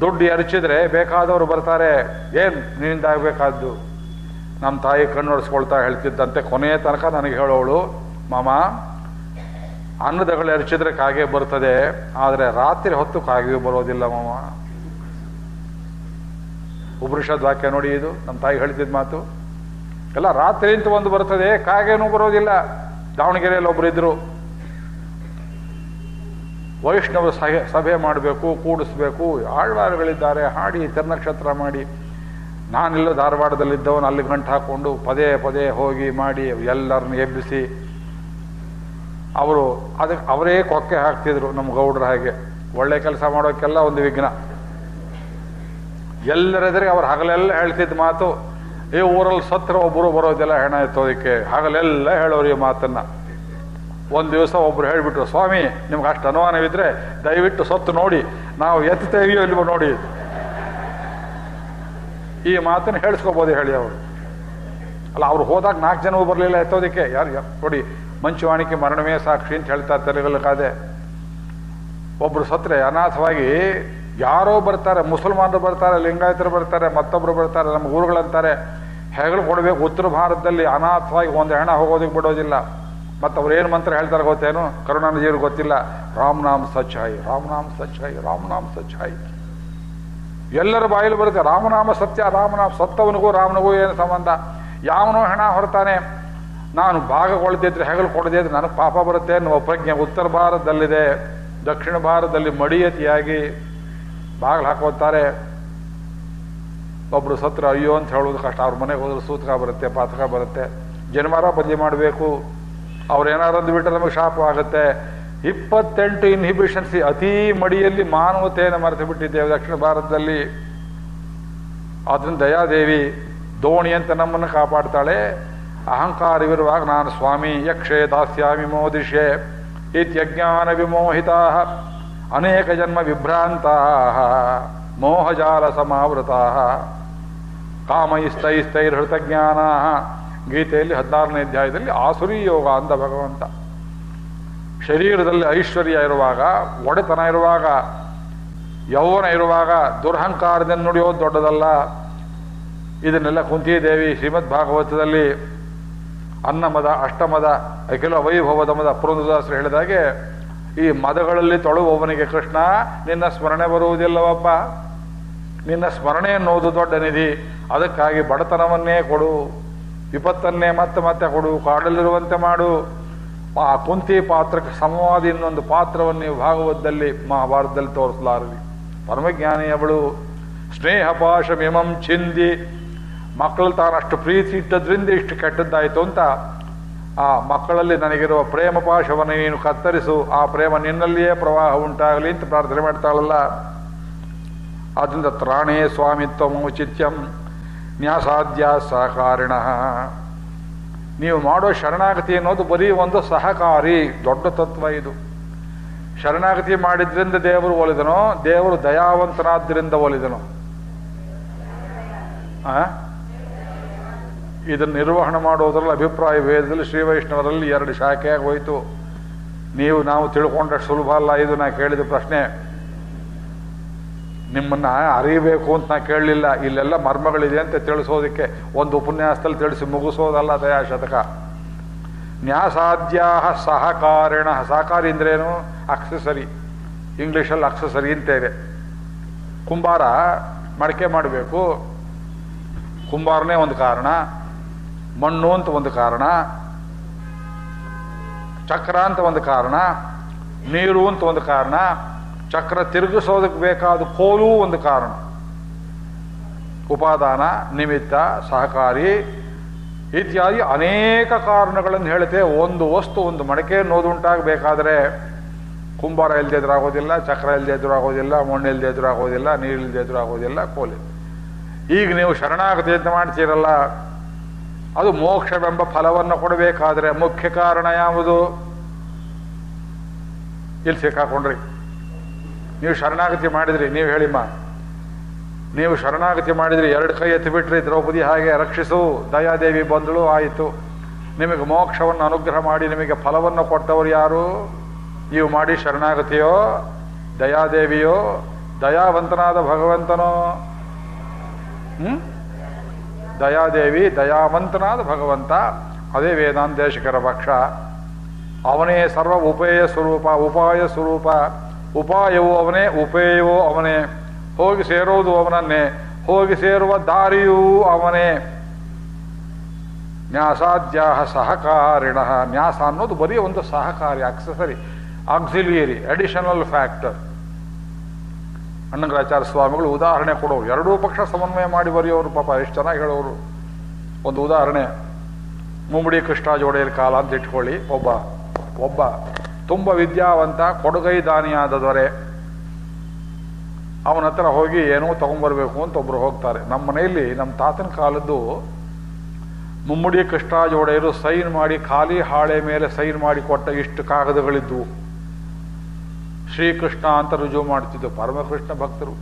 ದುಡ್ಡು ಎರಚಿದ್ರೆ ಬೇಕಾದವರು ಬರ್ತಾರೆ, ಏನು ನಿನ್ನಿಂದಾಗಬೇಕಾದ್ದು ನಮ್ಮ ತಾಯಿ ಕಣ್ಣೊರೆಸ್ಕೊಳ್ತಾ ಹೇಳ್ತಿದ್ದಂತೆ, ಕೊನೆಯ ತನಕ ನನಗೆ ಹೇಳೋಳು, ಮಾಮ, ಅನ್ನದಗಳು ಎರಚಿದ್ರೆ ಕಾಗೆ ಬರ್ತದೆ, ಆದರೆ ರಾತ್ರಿ ಹೊತ್ತು ಕಾಗೆ ಬರೋದಿಲ್ಲ ಮಾಮ. ಉಪನಿಷದ್ ವಾಕ್ಯ ನೋಡಿ ಇದು ನಮ್ಮ ತಾಯಿ ಹೇಳ್ತಿದ್ದ ಮಾತು. ಎಲ್ಲ ರಾತ್ರಿ ಅಂತ ಒಂದು ಬರ್ತದೆ, ಕಾಗೇನೂ ಬರೋದಿಲ್ಲ. ದಾವಣಗೆರೆಯಲ್ಲಿ ಒಬ್ರು ಇದ್ರು ವೈಷ್ಣವ ಸಭೆ ಸಭೆ ಮಾಡಬೇಕು, ಕೂಡಿಸ್ಬೇಕು. ಆಳ್ವಾರುಗಳಿದ್ದಾರೆ, ಹಾಡಿ ತಿರ್ನಕ್ಷತ್ರ ಮಾಡಿ. ನಾನೆಲ್ಲೋ ಧಾರವಾಡದಲ್ಲಿದ್ದವನು ಅಲ್ಲಿ ಗಂಟು ಹಾಕ್ಕೊಂಡು ಪದೇ ಪದೇ ಹೋಗಿ ಮಾಡಿ, ಎಲ್ಲರನ್ನ ಎಬ್ಬಿಸಿ. ಅವರು ಅದಕ್ಕೆ ಅವರೇ ಕೊಕ್ಕೆ ಹಾಕ್ತಿದ್ರು ನಮ್ಮ ಗೌಡ್ರ ಹಾಗೆ. ಒಳ್ಳೆ ಕೆಲಸ ಮಾಡೋಕ್ಕೆಲ್ಲ ಒಂದು ವಿಘ್ನ. ಎಲ್ಲರೆದುರಿಗೆ ಅವ್ರು ಹಗಲೆಲ್ಲ ಹೇಳ್ತಿದ್ದ ಮಾತು ಈ ಊರಲ್ಲಿ ಸತ್ರ ಒಬ್ಬರು ಬರೋದೆಲ್ಲ ಹೆಣ ಎತ್ತೋದಕ್ಕೆ. ಹಗಲೆಲ್ಲ ಹೇಳೋರು ಈ ಮಾತನ್ನ. ಒಂದು ದಿವಸ ಒಬ್ರು ಹೇಳಿಬಿಟ್ರು, ಸ್ವಾಮಿ, ನಿಮ್ಗೆ ಅಷ್ಟು ಅನುಮಾನವಿದ್ರೆ ದಯವಿಟ್ಟು ಸತ್ತು ನೋಡಿ, ನಾವು ಎತ್ತುತ್ತೇವೆಯೋ ಇಲ್ವೋ ನೋಡಿ. ಈ ಮಾತನ್ನು ಹೇಳಿಸ್ಕೋಬೋದು ಹೇಳಿ ಅವರು. ಅಲ್ಲ, ಅವ್ರು ಹೋದಾಗ ನಾಲ್ಕು ಜನವೂ ಬರಲಿಲ್ಲ ಎತ್ತೋದಕ್ಕೆ. ಯಾರು ನೋಡಿ, ಮಂಚುವಾಣಿಕೆ ಮರಣವೇ ಸಾಕ್ಷಿ ಅಂತ ಹೇಳ್ತಾರೆ ತೆಲುಗಲ್ಲಿ ಕಾದೆ. ಒಬ್ರು ಸತ್ರೆ ಅನಾಥವಾಗಿ ಯಾರೋ ಬರ್ತಾರೆ, ಮುಸಲ್ಮಾನರು ಬರ್ತಾರೆ, ಲಿಂಗಾಯತರು ಬರ್ತಾರೆ, ಮತ್ತೊಬ್ರು ಬರ್ತಾರೆ, ನಮ್ಮ ಊರುಗಳಂತಾರೆ. ಹೆಗಲು ಕೊಡಬೇಕು, ಉತ್ತರ ಭಾರತದಲ್ಲಿ ಅನಾಥವಾಗಿ ಒಂದು ಹೆಣ ಹೋಗೋದಕ್ಕೆ ಬಿಡೋದಿಲ್ಲ. ಮತ್ತು ಅವ್ರು ಏನು ಮಂತ್ರ ಹೇಳ್ತಾರೆ ಗೊತ್ತೇನು? ಕರುಣಾನಿಧಿಯವ್ರಿಗೆ ಗೊತ್ತಿಲ್ಲ. ರಾಮನಾಮ ನಾಮ್ ಸಚ್ಚಾಯಿ ರಾಮ್ ನಾಮ್ ಸಚ್ಚಾಯಿ ಎಲ್ಲರ ಬಾಯಲ್ಲಿ ಬರುತ್ತೆ. ರಾಮನಾಮ ಸತ್ಯ ರಾಮನಾಮ ಸತ್ತವನಿಗೂ ರಾಮನಿಗೂ ಏನು ಸಂಬಂಧ? ಯಾವನೋ ಹೆಣ ಹೊರತಾನೆ. ನಾನು ಭಾಗ ಕೊಳ್ದಿದ್ರೆ ಹೆಗಲು ಕೊಡದೇ ಇದ್ರೆ ನನಗೆ ಪಾಪ ಬರುತ್ತೆ ಅನ್ನುವ ಪ್ರಜ್ಞೆ ಉತ್ತರ ಭಾರತದಲ್ಲಿದೆ. ದಕ್ಷಿಣ ಭಾರತದಲ್ಲಿ ಮಡಿಯತಿಯಾಗಿ ಬಾಗಿಲು ಹಾಕೋತಾರೆ. ಒಬ್ರು ಸತ್ರ, ಅಯ್ಯೋ ಅಂತ ಹೇಳೋದು ಕಷ್ಟ. ಅವ್ರ ಮನೆಗೆ ಹೋದ್ರೆ ಸೂತಕ ಬರುತ್ತೆ, ಪಾತಕ ಬರುತ್ತೆ. ಜನ್ಮಾರ ಬದಲಿ ಮಾಡಬೇಕು. ಅವ್ರು ಬಿಟ್ಟರೆ ಅಂದ್ಬಿಟ್ರೆ ನಮಗೆ ಶಾಪ ಆಗುತ್ತೆ. ಇಪ್ಪತ್ತೆಂಟು ಇನ್ಹಿಬಿಷನ್ಸ್ ಅತೀ ಮಡಿಯಲ್ಲಿ ಮಾನವತೆಯನ್ನು ಮರೆತು ಬಿಟ್ಟಿದ್ದೇವೆ ದಕ್ಷಿಣ ಭಾರತದಲ್ಲಿ. ಅದನ್ನು ದಯಾದೇವಿ, ದೋಣಿ ಅಂತ ನಮ್ಮನ್ನು ಕಾಪಾಡ್ತಾಳೆ. ಅಹಂಕಾರವಿರುವಾಗ ನಾನು ಸ್ವಾಮಿ, ಯಕ್ಷೆ ದಾಸ್ಯಾಮಿ ಮೋದಿಷೆ ಇತ್ಯಜ್ಞಾನ ವಿಮೋಹಿತಾ ಅನೇಕ ಜನ್ಮ ವಿಭ್ರಾಂತ ಮೋಹಜಾಲ ಸಮಾವೃತಾ ಕಾಮೈಸ್ತೈಸ್ತೈರ್ಹೃತಜ್ಞಾನ ಗೀತೆಯಲ್ಲಿ ಹದಿನಾರನೇ ಅಧ್ಯಾಯದಲ್ಲಿ ಆಸುರಿ ಯೋಗ ಅಂದ ಭಗವಂತ. ಶರೀರದಲ್ಲಿ ಐಶ್ವರ್ಯ ಇರುವಾಗ, ಒಡೆತನ ಇರುವಾಗ ಯೌವನ ಇರುವಾಗ, ದುರಹಂಕಾರದಿಂದ ನುಡಿಯೋದು ದೊಡ್ಡದಲ್ಲ. ಇದನ್ನೆಲ್ಲ ಕುಂತಿದೇವಿ ಶ್ರೀಮದ್ ಭಾಗವತದಲ್ಲಿ ಅನ್ನಮದ, ಅಷ್ಟಮದ, ಅಖಿಲ ವೈಭವದ ಮದ ಪುರಂದದಾಸರು ಹೇಳಿದಾಗೆ, ಈ ಮದಗಳಲ್ಲಿ ತೊಳುವವನಿಗೆ ಕೃಷ್ಣ, ನಿನ್ನ ಸ್ಮರಣೆ ಬರುವುದಿಲ್ಲವಪ್ಪ. ನಿನ್ನ ಸ್ಮರಣೆ ಅನ್ನೋದು ದೊಡ್ಡ ನಿಧಿ. ಅದಕ್ಕಾಗಿ ಬಡತನವನ್ನೇ ಕೊಡು. ವಿಪತ್ತನ್ನೇ ಮತ್ತೆ ಮತ್ತೆ ಕೊಡು, ಕಾಡಲ್ಲಿರುವಂತೆ ಮಾಡು. ಆ ಕುಂತಿ ಪಾತ್ರಕ್ಕೆ ಸಮವಾದ ಇನ್ನೊಂದು ಪಾತ್ರವನ್ನು ನೀವು ಭಾಗವತದಲ್ಲಿ ಮಹಾಭಾರತದಲ್ಲಿ ಪರಮಜ್ಞಾನಿ ಅವಳು, ಸ್ನೇಹ ಪಾಶಮಿಮಂ ಚಿಂದಿ ಮಕ್ಕಳು ತಾನಷ್ಟು ಪ್ರೀತಿ ಇಟ್ಟದ್ರಿಂದ ಇಷ್ಟು ಕೆಟ್ಟದ್ದಾಯಿತು ಅಂತ ಆ ಮಕ್ಕಳಲ್ಲಿ ನನಗಿರುವ ಪ್ರೇಮ ಪಾಶವನ್ನು ನೀನು ಕತ್ತರಿಸು. ಆ ಪ್ರೇಮ ನಿನ್ನಲ್ಲಿಯೇ ಪ್ರವಾಹ ಉಂಟಾಗಲಿ ಅಂತ ಪ್ರಾರ್ಥನೆ ಮಾಡ್ತಾಳಲ್ಲ. ಆದ್ದರಿಂದ ತ್ರಾಣೇ ಸ್ವಾಮಿತ್ವ ಔಚಿತ್ಯಂ ನ್ಯಾಸಾಧ್ಯ ಸಹಕಾರಿಣ. ನೀವು ಮಾಡೋ ಶರಣಾಗತಿ ಅನ್ನೋದು ಬರೀ ಒಂದು ಸಹಕಾರಿ, ದೊಡ್ಡ ತತ್ವ ಇದು. ಶರಣಾಗತಿ ಮಾಡಿದ್ರಿಂದ ದೇವರು ಒಲಿದನೋ, ದೇವರು ದಯಾವಂತನಾದ್ದರಿಂದ ಒಲಿದನೋ? ಇದನ್ನು ನಿರ್ವಹಣೆ ಮಾಡೋದ್ರಲ್ಲಿ ಅಭಿಪ್ರಾಯ ಭೇದದಲ್ಲಿ ಶ್ರೀ ವೈಷ್ಣವರಲ್ಲಿ ಎರಡು ಶಾಖೆಯಾಗಿ ಹೋಯಿತು. ನೀವು ನಾವು ತಿಳ್ಕೊಂಡಷ್ಟು ಸುಲಭ ಅಲ್ಲ, ಇದು ನಾ ಕೇಳಿದ ಪ್ರಶ್ನೆ. ನಿಮ್ಮನ್ನ ಅರಿಬೇಕು ಅಂತ ನಾ ಕೇಳಲಿಲ್ಲ. ಇಲ್ಲೆಲ್ಲ ಮರ್ಮಗಳಿದೆ ಅಂತ ತಿಳಿಸೋದಕ್ಕೆ ಒಂದು ಉಪನ್ಯಾಸದಲ್ಲಿ ತಿಳಿಸಿ ಮುಗಿಸೋದಲ್ಲ ದಯಾ ಶತಕ. ನ್ಯಾಸಾದ್ಯಾ ಸಹಕಾರಿಣ. ಸಹಕಾರಿ ಅಂದ್ರೇನು ಅಕ್ಸಸರಿ ಇಂಗ್ಲೀಷಲ್ಲಿ ಅಕ್ಸಸರಿ ಅಂತ ಇದೆ. ಕುಂಬಾರ ಮಡಕೆ ಮಾಡಬೇಕು. ಕುಂಬಾರನೇ ಒಂದು ಕಾರಣ. ಮಣ್ಣು ಅಂತ ಒಂದು ಕಾರಣ. ಚಕ್ರ ಅಂತ ಒಂದು ಕಾರಣ. ನೀರು ಅಂತ ಒಂದು ಕಾರಣ. ಚಕ್ರ ತಿರುಗಿಸೋದಕ್ಕೆ ಬೇಕಾದ ಕೋಲು ಒಂದು ಕಾರಣ. ಉಪಾದಾನ, ನಿಮಿತ್ತ, ಸಹಕಾರಿ ಇತ್ಯಾದಿ ಅನೇಕ ಕಾರಣಗಳನ್ನು ಹೇಳುತ್ತೆ. ಒಂದು ವಸ್ತು, ಒಂದು ಮಡಕೆ ನೋದುಂಟಾಗಬೇಕಾದ್ರೆ ಕುಂಬಾರ ಇಲ್ಲದೆ ಎದುರಾಗೋದಿಲ್ಲ, ಚಕ್ರ ಇಲ್ಲದೆ ಎದುರಾಗೋದಿಲ್ಲ, ಮಣ್ಣು ಇಲ್ಲದೆ ಎದುರಾಗೋದಿಲ್ಲ, ನೀರು ಇಲ್ಲದೆ ಎದುರಾಗೋದಿಲ್ಲ, ಕೋಲಿ ಈಗ ನೀವು ಶರಣಾಗತಿ ಅಂತ ಮಾಡ್ತೀರಲ್ಲ, ಅದು ಮೋಕ್ಷವೆಂಬ ಫಲವನ್ನು ಕೊಡಬೇಕಾದ್ರೆ ಮುಖ್ಯ ಕಾರಣ ಯಾವುದು? ಇಲ್ಲಿ ಸಿಕ್ಕಾಕೊಂಡ್ರಿ. ನೀವು ಶರಣಾಗತಿ ಮಾಡಿದ್ರಿ, ನೀವು ಹೇಳಿಮ್ಮ ನೀವು ಶರಣಾಗತಿ ಮಾಡಿದ್ರಿ, ಎರಡು ಕೈ ಎತ್ತಿ ಬಿಟ್ರಿ, ದ್ರೌಪದಿ ಹಾಗೆ ರಕ್ಷಿಸು, ದಯಾದೇವಿ ಬಂದಳು ಆಯಿತು. ನಿಮಗೆ ಮೋಕ್ಷವನ್ನು ಅನುಗ್ರಹ ಮಾಡಿ, ನಿಮಗೆ ಫಲವನ್ನು ಕೊಟ್ಟವರು ಯಾರು? ನೀವು ಮಾಡಿ ಶರಣಾಗತಿಯೋ, ದಯಾದೇವಿಯೋ, ದಯಾವಂತನಾದ ಭಗವಂತನೋ? ಹ್ಞೂ ದಯಾದೇವಿ, ದಯಾವಂತನಾದ ಭಗವಂತ, ಅದೇ ವೇದಾಂತೇಶಕರ ಪಕ್ಷ ಅವನೇ ಸರ್ವ ಉಪಾಯ ಸ್ವರೂಪ ಉಪಾಯ ಸ್ವರೂಪ. ಉಪಾಯವೂ ಅವನೇ ಉಪೇಯವೂ ಅವನೇ. ಹೋಗಿ ಸೇರೋದು ಅವನನ್ನೇ, ಹೋಗಿ ಸೇರುವ ದಾರಿಯೂ ಅವನೇ. ನ್ಯಾಸಾಧ್ಯ ಸಹಕಾರಿಣ. ನ್ಯಾಸ ಅನ್ನೋದು ಬರೀ ಒಂದು ಸಹಕಾರಿ accessory auxiliary additional factor Annangaracharya ಸ್ವಾಮಿಗಳು ಉದಾಹರಣೆ ಕೊಡೋರು. ಎರಡೂ ಪಕ್ಷ ಸಮನ್ವಯ ಮಾಡಿ ಬರೆಯೋರು, ಪಾಪ ಎಷ್ಟು ಚೆನ್ನಾಗಿ ಹೇಳೋರು. ಒಂದು ಉದಾಹರಣೆ ಮುಂಬಡಿ ಕೃಷ್ಣ ಜೋಡೆಯರ್ ಕಾಲ ಅಂತ ಇಟ್ಕೊಳ್ಳಿ. ಒಬ್ಬ ಒಬ್ಬ ತುಂಬ ವಿದ್ಯಾವಂತ, ಕೊಡುಗೈ ದಾನಿಯಾದ ದೊರೆ ಅವನ ಹತ್ರ ಹೋಗಿ ಏನೋ ತಗೊಂಡ್ಬರ್ಬೇಕು ಅಂತ ಒಬ್ರು ಹೋಗ್ತಾರೆ. ನಮ್ಮ ಮನೆಯಲ್ಲಿ, ನಮ್ಮ ತಾತನ ಕಾಲದ್ದು ಮುಮ್ಮಡಿ ಕೃಷ್ಣಾಜೋಡೆಯರು ಸೈನ್ ಮಾಡಿ ಖಾಲಿ ಹಾಳೆ ಮೇಲೆ ಸೈನ್ ಮಾಡಿ ಕೊಟ್ಟ ಇಷ್ಟು ಕಾಗದಗಳಿದ್ವು. ಶ್ರೀಕೃಷ್ಣ ಅಂತ ರುಜು ಮಾಡ್ತಿದ್ದು ಪರಮಕೃಷ್ಣ ಭಕ್ತರು.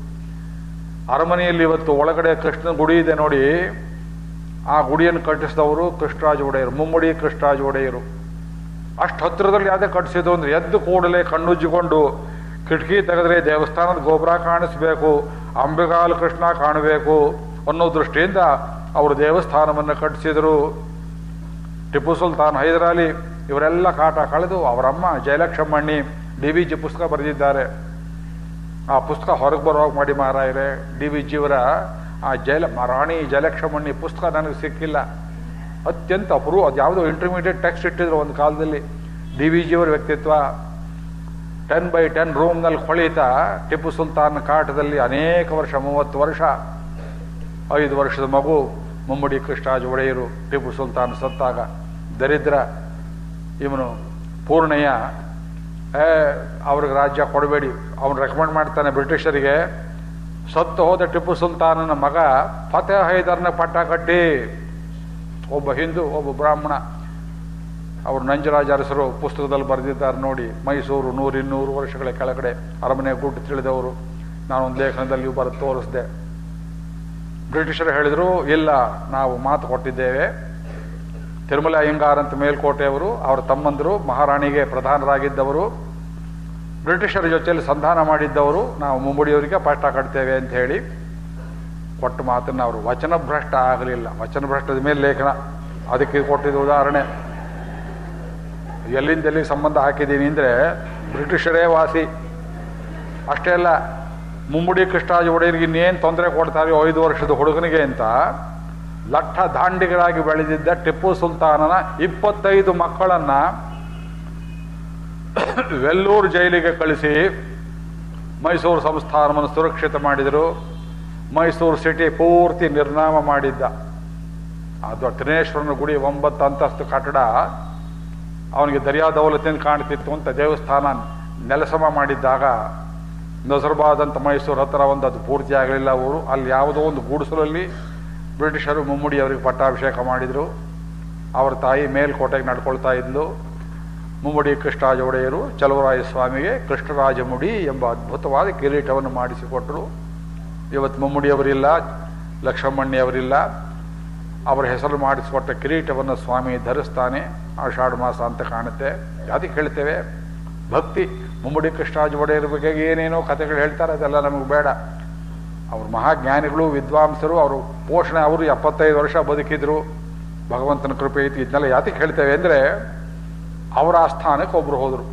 ಅರಮನೆಯಲ್ಲಿ ಇವತ್ತು ಒಳಗಡೆ ಕೃಷ್ಣನ ಗುಡಿ ಇದೆ ನೋಡಿ, ಆ ಗುಡಿಯನ್ನು ಕಟ್ಟಿಸಿದವರು ಕೃಷ್ಣರಾಜ ಒಡೆಯರು ಮುಮ್ಮಡಿ ಕೃಷ್ಣರಾಜ ಒಡೆಯರು ಅಷ್ಟು ಹತ್ತಿರದಲ್ಲಿ ಯಾವುದೇ ಕಟ್ಟಿಸಿದ್ದು ಅಂದ್ರೆ ಎದ್ದು ಕೂಡಲೇ ಕಣ್ಣುಜ್ಜಿಕೊಂಡು ಕಿಟಕಿ ತೆಗೆದ್ರೆ ದೇವಸ್ಥಾನದ ಗೋಪುರ ಕಾಣಿಸ್ಬೇಕು, ಅಂಬಿಗಾಲ ಕೃಷ್ಣ ಕಾಣಬೇಕು ಅನ್ನೋ ದೃಷ್ಟಿಯಿಂದ ಅವರು ದೇವಸ್ಥಾನವನ್ನು ಕಟ್ಟಿಸಿದರು ಟಿಪ್ಪು ಸುಲ್ತಾನ್ ಹೈದರಾಲಿ ಇವರೆಲ್ಲ ಕಾಟ ಕಳೆದು ಅವರಮ್ಮ ಜಯಲಕ್ಷ್ಮಣ್ಣಿ ಡಿ ವಿ ಜಿ ಪುಸ್ತಕ ಬರೆದಿದ್ದಾರೆ. ಆ ಪುಸ್ತಕ ಹೊರಗೆ ಬರುವಾಗ ಮಾಡಿ ಮಾರಾಯರೆ ಡಿ ವಿ ಜಿಯವರ ಆ ಜಯಲ ರಾಣಿ ಜಯಲಕ್ಷ್ಮಣ್ಣಿ ಪುಸ್ತಕ ನನಗೆ ಸಿಕ್ಕಿಲ್ಲ. ಅತ್ಯಂತ ಅಪರೂ ಅದು ಯಾವುದೋ ಇಂಟರ್ಮೀಡಿಯೇಟ್ ಟೆಕ್ಸ್ಟ್ ಇಟ್ಟಿದ್ರು ಒಂದು ಕಾಲದಲ್ಲಿ. ಡಿ ವಿ ಜಿಯವರ ವ್ಯಕ್ತಿತ್ವ ಟೆನ್ ಬೈ ಟೆನ್ ರೂಮ್ನಲ್ಲಿ ಹೊಳಿತಾ ಟಿಪ್ಪು ಸುಲ್ತಾನ್ ಕಾಟದಲ್ಲಿ ಅನೇಕ ವರ್ಷ, ಮೂವತ್ತು ವರ್ಷ, ಐದು ವರ್ಷದ ಮಗು ಮುಮ್ಮಡಿ ಕೃಷ್ಣರಾಜ ಒಡೆಯರು ಟಿಪ್ಪು ಸುಲ್ತಾನ್ ಸತ್ತಾಗ ದರಿದ್ರ. ಇವನು ಪೂರ್ಣಯ್ಯ. ಅವ್ರಿಗೆ ರಾಜ್ಯ ಕೊಡಬೇಡಿ. ಅವನು ರೆಕಮೆಂಡ್ ಮಾಡ್ತಾನೆ ಬ್ರಿಟಿಷರಿಗೆ, ಸತ್ತು ಹೋದ ಟಿಪ್ಪು ಸುಲ್ತಾನನ ಮಗ ಫತೇ ಹೈದರ್ನ ಪಟ್ಟ ಕಟ್ಟಿ. ಒಬ್ಬ ಹಿಂದೂ, ಒಬ್ಬ ಬ್ರಾಹ್ಮಣ. ಅವರು ನಂಜರಾಜ ಅರಸರು ಪುಸ್ತಕದಲ್ಲಿ ಬರೆದಿದ್ದಾರೆ ನೋಡಿ, ಮೈಸೂರು ನೂರಿನ್ನೂರು ವರ್ಷಗಳ ಕೆಳಗಡೆ ಅರಮನೆ ಗುಡ್ಡು ತಿಳಿದವರು. ನಾನೊಂದು ಲೇಖನದಲ್ಲಿ ಬರ ತೋರಿಸಿದೆ. ಬ್ರಿಟಿಷರು ಹೇಳಿದರು, ಇಲ್ಲ, ನಾವು ಮಾತು ಕೊಟ್ಟಿದ್ದೇವೆ. ತಿರುಮಲ ಅಯ್ಯಂಗಾರ್ ಅಂತ ಮೇಲ್ಕೋಟೆಯವರು, ಅವರ ತಮ್ಮಂದರು ಮಹಾರಾಣಿಗೆ ಪ್ರಧಾನರಾಗಿದ್ದವರು. ಬ್ರಿಟಿಷರ ಜೊತೆಯಲ್ಲಿ ಸಂಧಾನ ಮಾಡಿದ್ದವರು, ನಾವು ಮುಂಬಡಿಯವರಿಗೆ ಪಾಠ ಕಟ್ತೇವೆ ಅಂತ ಹೇಳಿ. ಕೊಟ್ಟ ಮಾತನ್ನು ಅವರು ವಚನ ಭ್ರಷ್ಟ ಆಗಲಿಲ್ಲ. ವಚನ ಭ್ರಷ್ಟದ ಮೇಲೆ ಲೇಖನ. ಅದಕ್ಕೆ ಕೊಟ್ಟಿದ್ದ ಉದಾಹರಣೆ. ಎಲ್ಲಿಂದ ಎಲ್ಲಿಗೆ ಸಂಬಂಧ ಹಾಕಿದ್ದೀನಿ ಅಂದರೆ ಬ್ರಿಟಿಷರೇ ವಾಸಿ. ಅಷ್ಟೇ ಅಲ್ಲ, ಮುಮ್ಮಡಿ ಕೃಷ್ಣರಾಜ ಒಡೆಯರಿಗೆ ಇನ್ನೇನು ತೊಂದರೆ ಕೊಡ್ತಾರೆ ಐದು ವರ್ಷದ ಹುಡುಗನಿಗೆ ಅಂತ ಲಟ್ಟ ದಾಂಡಿಗರಾಗಿ ಬೆಳೆದಿದ್ದ ಟಿಪ್ಪು ಸುಲ್ತಾನನ ಇಪ್ಪತ್ತೈದು ಮಕ್ಕಳನ್ನ ವೆಲ್ಲೂರು ಜೈಲಿಗೆ ಕಳಿಸಿ ಮೈಸೂರು ಸಂಸ್ಥಾನವನ್ನು ಸುರಕ್ಷಿತ ಮಾಡಿದರು. ಮೈಸೂರು ಸಿಟಿ ಪೂರ್ತಿ ನಿರ್ನಾಮ ಮಾಡಿದ್ದ. ಅದು ತ್ರಿನೇಶ್ವರನ ಗುಡಿ ಒಂಬತ್ತು ಅಂತಸ್ತು ಕಟ್ಟಡ, ಅವನಿಗೆ ದರ್ಯಾ ದೌಲತಿನ ಕಾಣ್ತಿತ್ತು ಅಂತ ದೇವಸ್ಥಾನ ನೆಲಸಮ ಮಾಡಿದ್ದಾಗ ನಜರ್ಬಾದ್ ಅಂತ ಮೈಸೂರು ಹತ್ರ ಒಂದು ಅದು ಪೂರ್ತಿ ಆಗಲಿಲ್ಲ ಅವರು ಅಲ್ಲಿ ಯಾವುದೋ ಒಂದು ಗೂಡಿಸಲಲ್ಲಿ ಬ್ರಿಟಿಷರು ಮುಮ್ಮಡಿ ಅವರಿಗೆ ಪಟ್ಟಾಭಿಷೇಕ ಮಾಡಿದರು. ಅವರ ತಾಯಿ ಮೇಲ್ಕೋಟೆಗೆ ನಡ್ಕೊಳ್ತಾ ಇದ್ಲು. ಮುಮ್ಮಡಿ ಕೃಷ್ಣರಾಜ ಒಡೆಯರು, ಚಲುವರಾಯ ಸ್ವಾಮಿಗೆ ಕೃಷ್ಣರಾಜ ಮುಡಿ ಎಂಬ ಅದ್ಭುತವಾದ ಕಿರೀಟವನ್ನು ಮಾಡಿಸಿಕೊಟ್ಟರು ಇವತ್ತು ಮುಮ್ಮುಡಿಯವರಿಲ್ಲ ಲಕ್ಷ್ಮಣ್ಣಿಯವರಿಲ್ಲ ಅವರ ಹೆಸರು ಮಾಡಿಸಿಕೊಟ್ಟ ಕಿರೀಟವನ್ನು ಸ್ವಾಮಿ ಧರಿಸ್ತಾನೆ. ಆಷಾಢ ಮಾಸ ಅಂತ ಕಾಣುತ್ತೆ. ಅದಕ್ಕೆ ಹೇಳ್ತೇವೆ ಭಕ್ತಿ, ಮುಮ್ಮಡಿ ಕೃಷ್ಣರಾಜ ಒಡೆಯರ ಬಗ್ಗೆ ಏನೇನೋ ಕಥೆಗಳು ಹೇಳ್ತಾರೆ, ಅದೆಲ್ಲ ನಮಗೆ ಬೇಡ. ಅವರು ಮಹಾಜ್ಞಾನಿಗಳು, ವಿದ್ವಾಂಸರು, ಅವರು ಪೋಷಣೆ, ಅವರು ಎಪ್ಪತ್ತೈದು ವರ್ಷ ಬದುಕಿದ್ರು. ಭಗವಂತನ ಕೃಪೆ ಐತಿ, ಇದನ್ನೆಲ್ಲ ಯಾತಕ್ಕೆ ಹೇಳ್ತೇವೆ ಅಂದರೆ ಅವರ ಆಸ್ಥಾನಕ್ಕೆ ಒಬ್ಬರು ಹೋದರು.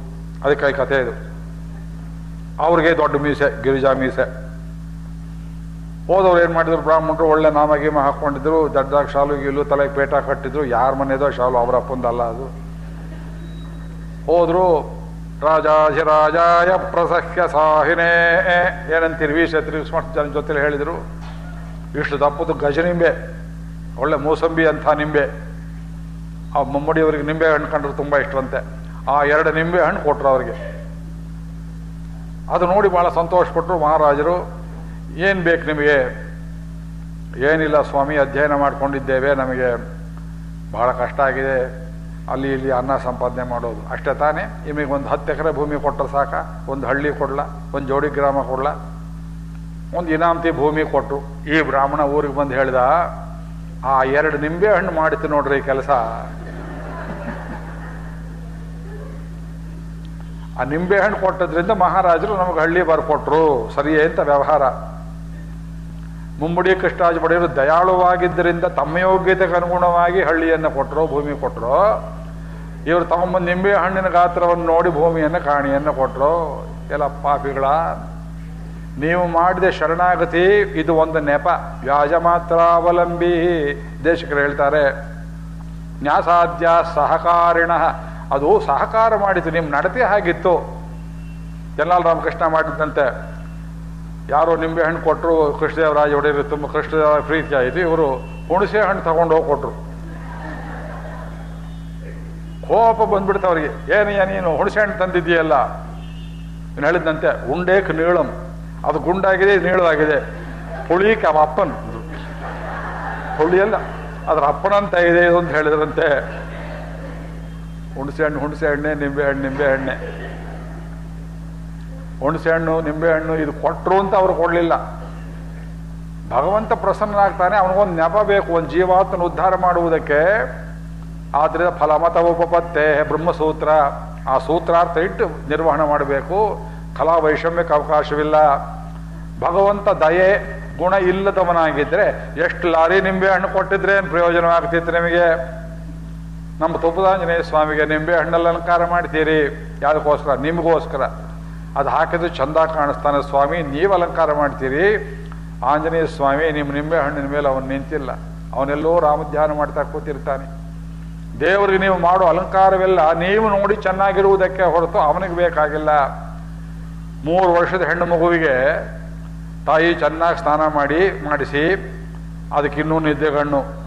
ಅದಕ್ಕಾಗಿ ಕಥೆ ಇದು. ಅವ್ರಿಗೆ ದೊಡ್ಡ ಮೀಸೆ, ಗಿರಿಜಾ ಮೀಸೆ. ಹೋದವ್ರು ಏನು ಮಾಡಿದ್ರು, ಬ್ರಾಹ್ಮಣರು ಒಳ್ಳೆ ನಾಮ ಗೀಮ ಹಾಕ್ಕೊಂಡಿದ್ರು ದಡ್ಡಾಗಿ ಶಾಲು ಗೀಲು, ತಲೆಗೆ ಪೇಟ ಕಟ್ಟಿದ್ರು, ಯಾರ ಮನೆಯದೋ ಶಾಲು ಅವರ ಅಪ್ಪಂದಲ್ಲ ಅದು. ಹೋದ್ರು ರಾಜಾಧಿರಾಜಾಯ ಪ್ರಸಹ್ಯ ಸಾಹಿನೇ, ಏನಂತೀರಿ ವೀಸ ತಿರುಗಿಸ್ಮಷ್ಟು ಜನ ಜೊತೆಲಿ ಹೇಳಿದರು. ಇಷ್ಟು ತಪ್ಪದು ಗಜನಿಂಬೆ ಒಳ್ಳೆ ಮೂಸಂಬಿ ಅಂಥ ನಿಂಬೆ. ಆ ಮಮ್ಮಡಿಯವರಿಗೆ ನಿಂಬೆ ಹಣ್ಣು ಕಂಡ್ರು ತುಂಬ ಇಷ್ಟವಂತೆ. ಆ ಎರಡು ನಿಂಬೆ ಹಣ್ಣು ಕೊಟ್ಟರು ಅವರಿಗೆ. ಅದು ನೋಡಿ ಭಾಳ ಸಂತೋಷಪಟ್ಟರು ಮಹಾರಾಜರು. ಏನು ಬೇಕು ನಿಮಗೆ? ಏನಿಲ್ಲ ಸ್ವಾಮಿ, ಅಧ್ಯಯನ ಮಾಡ್ಕೊಂಡಿದ್ದೇವೆ. ನಮಗೆ ಬಹಳ ಕಷ್ಟ ಆಗಿದೆ. ಅಲ್ಲಿ ಇಲ್ಲಿ ಅನ್ನ ಸಂಪಾದನೆ ಮಾಡೋದು. ಅಷ್ಟೇ ತಾನೇ? ನಿಮಗೆ ಒಂದು ಹತ್ತು ಎಕರೆ ಭೂಮಿ ಕೊಟ್ಟರೆ ಸಾಕ? ಒಂದು ಹಳ್ಳಿ ಕೊಡಲ, ಒಂದು ಜೋಡಿ ಗ್ರಾಮ ಕೊಡಲ? ಒಂದು ಇನಾಮತಿ ಭೂಮಿ ಕೊಟ್ಟರು ಈ ಬ್ರಾಹ್ಮಣ ಊರಿಗೆ ಬಂದು ಹೇಳ್ದ, ಆ ಎರಡು ನಿಂಬೆ ಹಣ್ಣು ಮಾಡಿತು ನೋಡ್ರಿ ಈ ಕೆಲಸ. ಆ ನಿಂಬೆ ಹಣ್ಣು ಕೊಟ್ಟದ್ರಿಂದ ಮಹಾರಾಜರು ನಮಗೆ ಹಳ್ಳಿ ಬರ್ಕೊಟ್ರು. ಸರಿಯೇ ಅಂತ ವ್ಯವಹಾರ. ಮುಮ್ಮಡಿ ಕೃಷ್ಣರಾಜ ಒಡೆಯರು ದಯಾಳುವಾಗಿದ್ದರಿಂದ ತಮ್ಮ ಯೋಗ್ಯತೆಗೆ ಅನುಗುಣವಾಗಿ ಹಳ್ಳಿಯನ್ನು ಕೊಟ್ಟರು, ಭೂಮಿ ಕೊಟ್ಟರು. ಇವರು ತಮ್ಮ ನಿಂಬೆ ಹಣ್ಣಿನ ಗಾತ್ರವನ್ನು ನೋಡಿ ಭೂಮಿಯನ್ನು, ಕಾಣಿಯನ್ನು ಕೊಟ್ಟರು. ಎಲ್ಲ ಪಾಪಿಗಳ. ನೀವು ಮಾಡಿದ ಶರಣಾಗತಿ, ಇದು ಒಂದು ನೆಪ. ವ್ಯಾಜ ಮಾತ್ರ ಅವಲಂಬಿ ದೇಶಕರು ಹೇಳ್ತಾರೆ. ನ್ಯಾಸಾಧ್ಯ ಸಹಕಾರಿಣ. ಅದು ಸಹಕಾರ ಮಾಡಿತು, ನಿಮ್ಮ ನಡತೆ ಹಾಗಿತ್ತು. ಜನಾಲ್ ರಾಮಕೃಷ್ಣ ಮಾಡಿದಂತೆ. ಯಾರೋ ನಿಂಬೆ ಹಣ್ಣು ಕೊಟ್ಟರು ಕೃಷ್ಣದೇವರಾಜ ಒಡೆಯರು ತುಂಬ ಕೃಷ್ಣದೇವರ ಪ್ರೀತಿ ಆಯಿತು. ಇವರು ಹುಣಸೆ ಹಣ್ಣು ತಗೊಂಡು ಹೋಗಿ ಕೊಟ್ಟರು ಕೋಪ ಬಂದ್ಬಿಡ್ತು ಅವರಿಗೆ. ಏನಯ್ಯ ನೀನು, ಹುಣಸೆ ಹಣ್ಣು ತಂದಿದ್ದೀಯಲ್ಲ? ಇನ್ನು ಹೇಳಿದಂತೆ ಉಂಡೇಕ್ ನೀಳಂ. ಅದು ಗುಂಡಾಗಿದೆ ನೀಳವಾಗಿದೆ. ಹುಳಿಕ್ ಅವ ಅಪ್ಪನ್. ಪುಳಿಯಲ್ಲ ಅದ್ರ ಅಪ್ಪನಂತ ಇದೆ ಇದು ಅಂತ ಹೇಳಿದ್ರಂತೆ. ಹುಣಸೆ ಹಣ್ಣು, ಹುಣಸೆ ಹಣ್ಣೆ, ನಿಂಬೆ ಹಣ್ಣು, ನಿಂಬೆ ಹಣ್ಣೆ. ಹುಣಸೆ ಹಣ್ಣು ನಿಂಬೆ ಹಣ್ಣು ಇದು ಕೊಟ್ಟರು ಅಂತ ಅವ್ರು ಕೊಡಲಿಲ್ಲ. ಭಗವಂತ ಪ್ರಸನ್ನನಾಗ್ತಾನೆ, ಅವನಿಗೊಂದು ನೆಪ ಬೇಕು, ಒಂದು ಜೀವಾತ್ಮನ ಉದ್ಧಾರ ಮಾಡುವುದಕ್ಕೆ. ಆದ್ರಿಂದ ಫಲಮತ ಉಪಪತ್ತೆ ಬ್ರಹ್ಮಸೂತ್ರ. ಆ ಸೂತ್ರಾರ್ಥ ಇಟ್ಟು ನಿರ್ವಹಣೆ ಮಾಡಬೇಕು. ಕಲಾ ವೈಷಮ್ಯಕ್ಕೆ ಅವಕಾಶವಿಲ್ಲ. ಭಗವಂತ ದಯೆ, ಗುಣ ಇಲ್ಲದವನಾಗಿದ್ರೆ ಎಷ್ಟು ಲಾರಿ ನಿಂಬೆ ಹಣ್ಣು ಕೊಟ್ಟಿದ್ರೆ ಏನು ಪ್ರಯೋಜನವಾಗ್ತಿತ್ತು ನಿಮಗೆ? ನಮ್ಮ ತುಪ್ಪದಾಂಜನೇಯ ಸ್ವಾಮಿಗೆ ನಿಂಬೆ ಹಣ್ಣಲ್ಲಿ ಅಲಂಕಾರ ಮಾಡ್ತೀರಿ. ಯಾವುದಕ್ಕೋಸ್ಕರ ನಿಮಗೋಸ್ಕರ. ಅದು ಹಾಕಿದ್ರೆ ಚಂದ ಕಾಣಿಸ್ತಾನೆ. ಸ್ವಾಮಿ, ನೀವು ಅಲಂಕಾರ ಮಾಡ್ತೀರಿ? ಆಂಜನೇಯ ಸ್ವಾಮಿ ನಿಮ್ಮ ನಿಂಬೆ ಹಣ್ಣಿನ ಮೇಲೆ ಅವನು ನಿಂತಿಲ್ಲ. ಅವನೆಲ್ಲೋ ರಾಮಧ್ಯಾನ ಮಾಡ್ತಾ ಕೂತಿರ್ತಾನೆ. ದೇವರಿಗೆ ನೀವು ಮಾಡೋ ಅಲಂಕಾರವೆಲ್ಲ ನೀವು ನೋಡಿ ಚೆನ್ನಾಗಿರುವುದಕ್ಕೆ ಹೊರತು ಅವನಿಗೆ ಬೇಕಾಗಿಲ್ಲ. ಮೂರು ವರ್ಷದ ಹೆಣ್ಣು ಮಗುವಿಗೆ ತಾಯಿ ಚೆನ್ನಾಗಿ ಸ್ನಾನ ಮಾಡಿ, ಮಾಡಿಸಿ, ಅದಕ್ಕಿನ್ನೂ ನಿದ್ದೆಗಣ್ಣು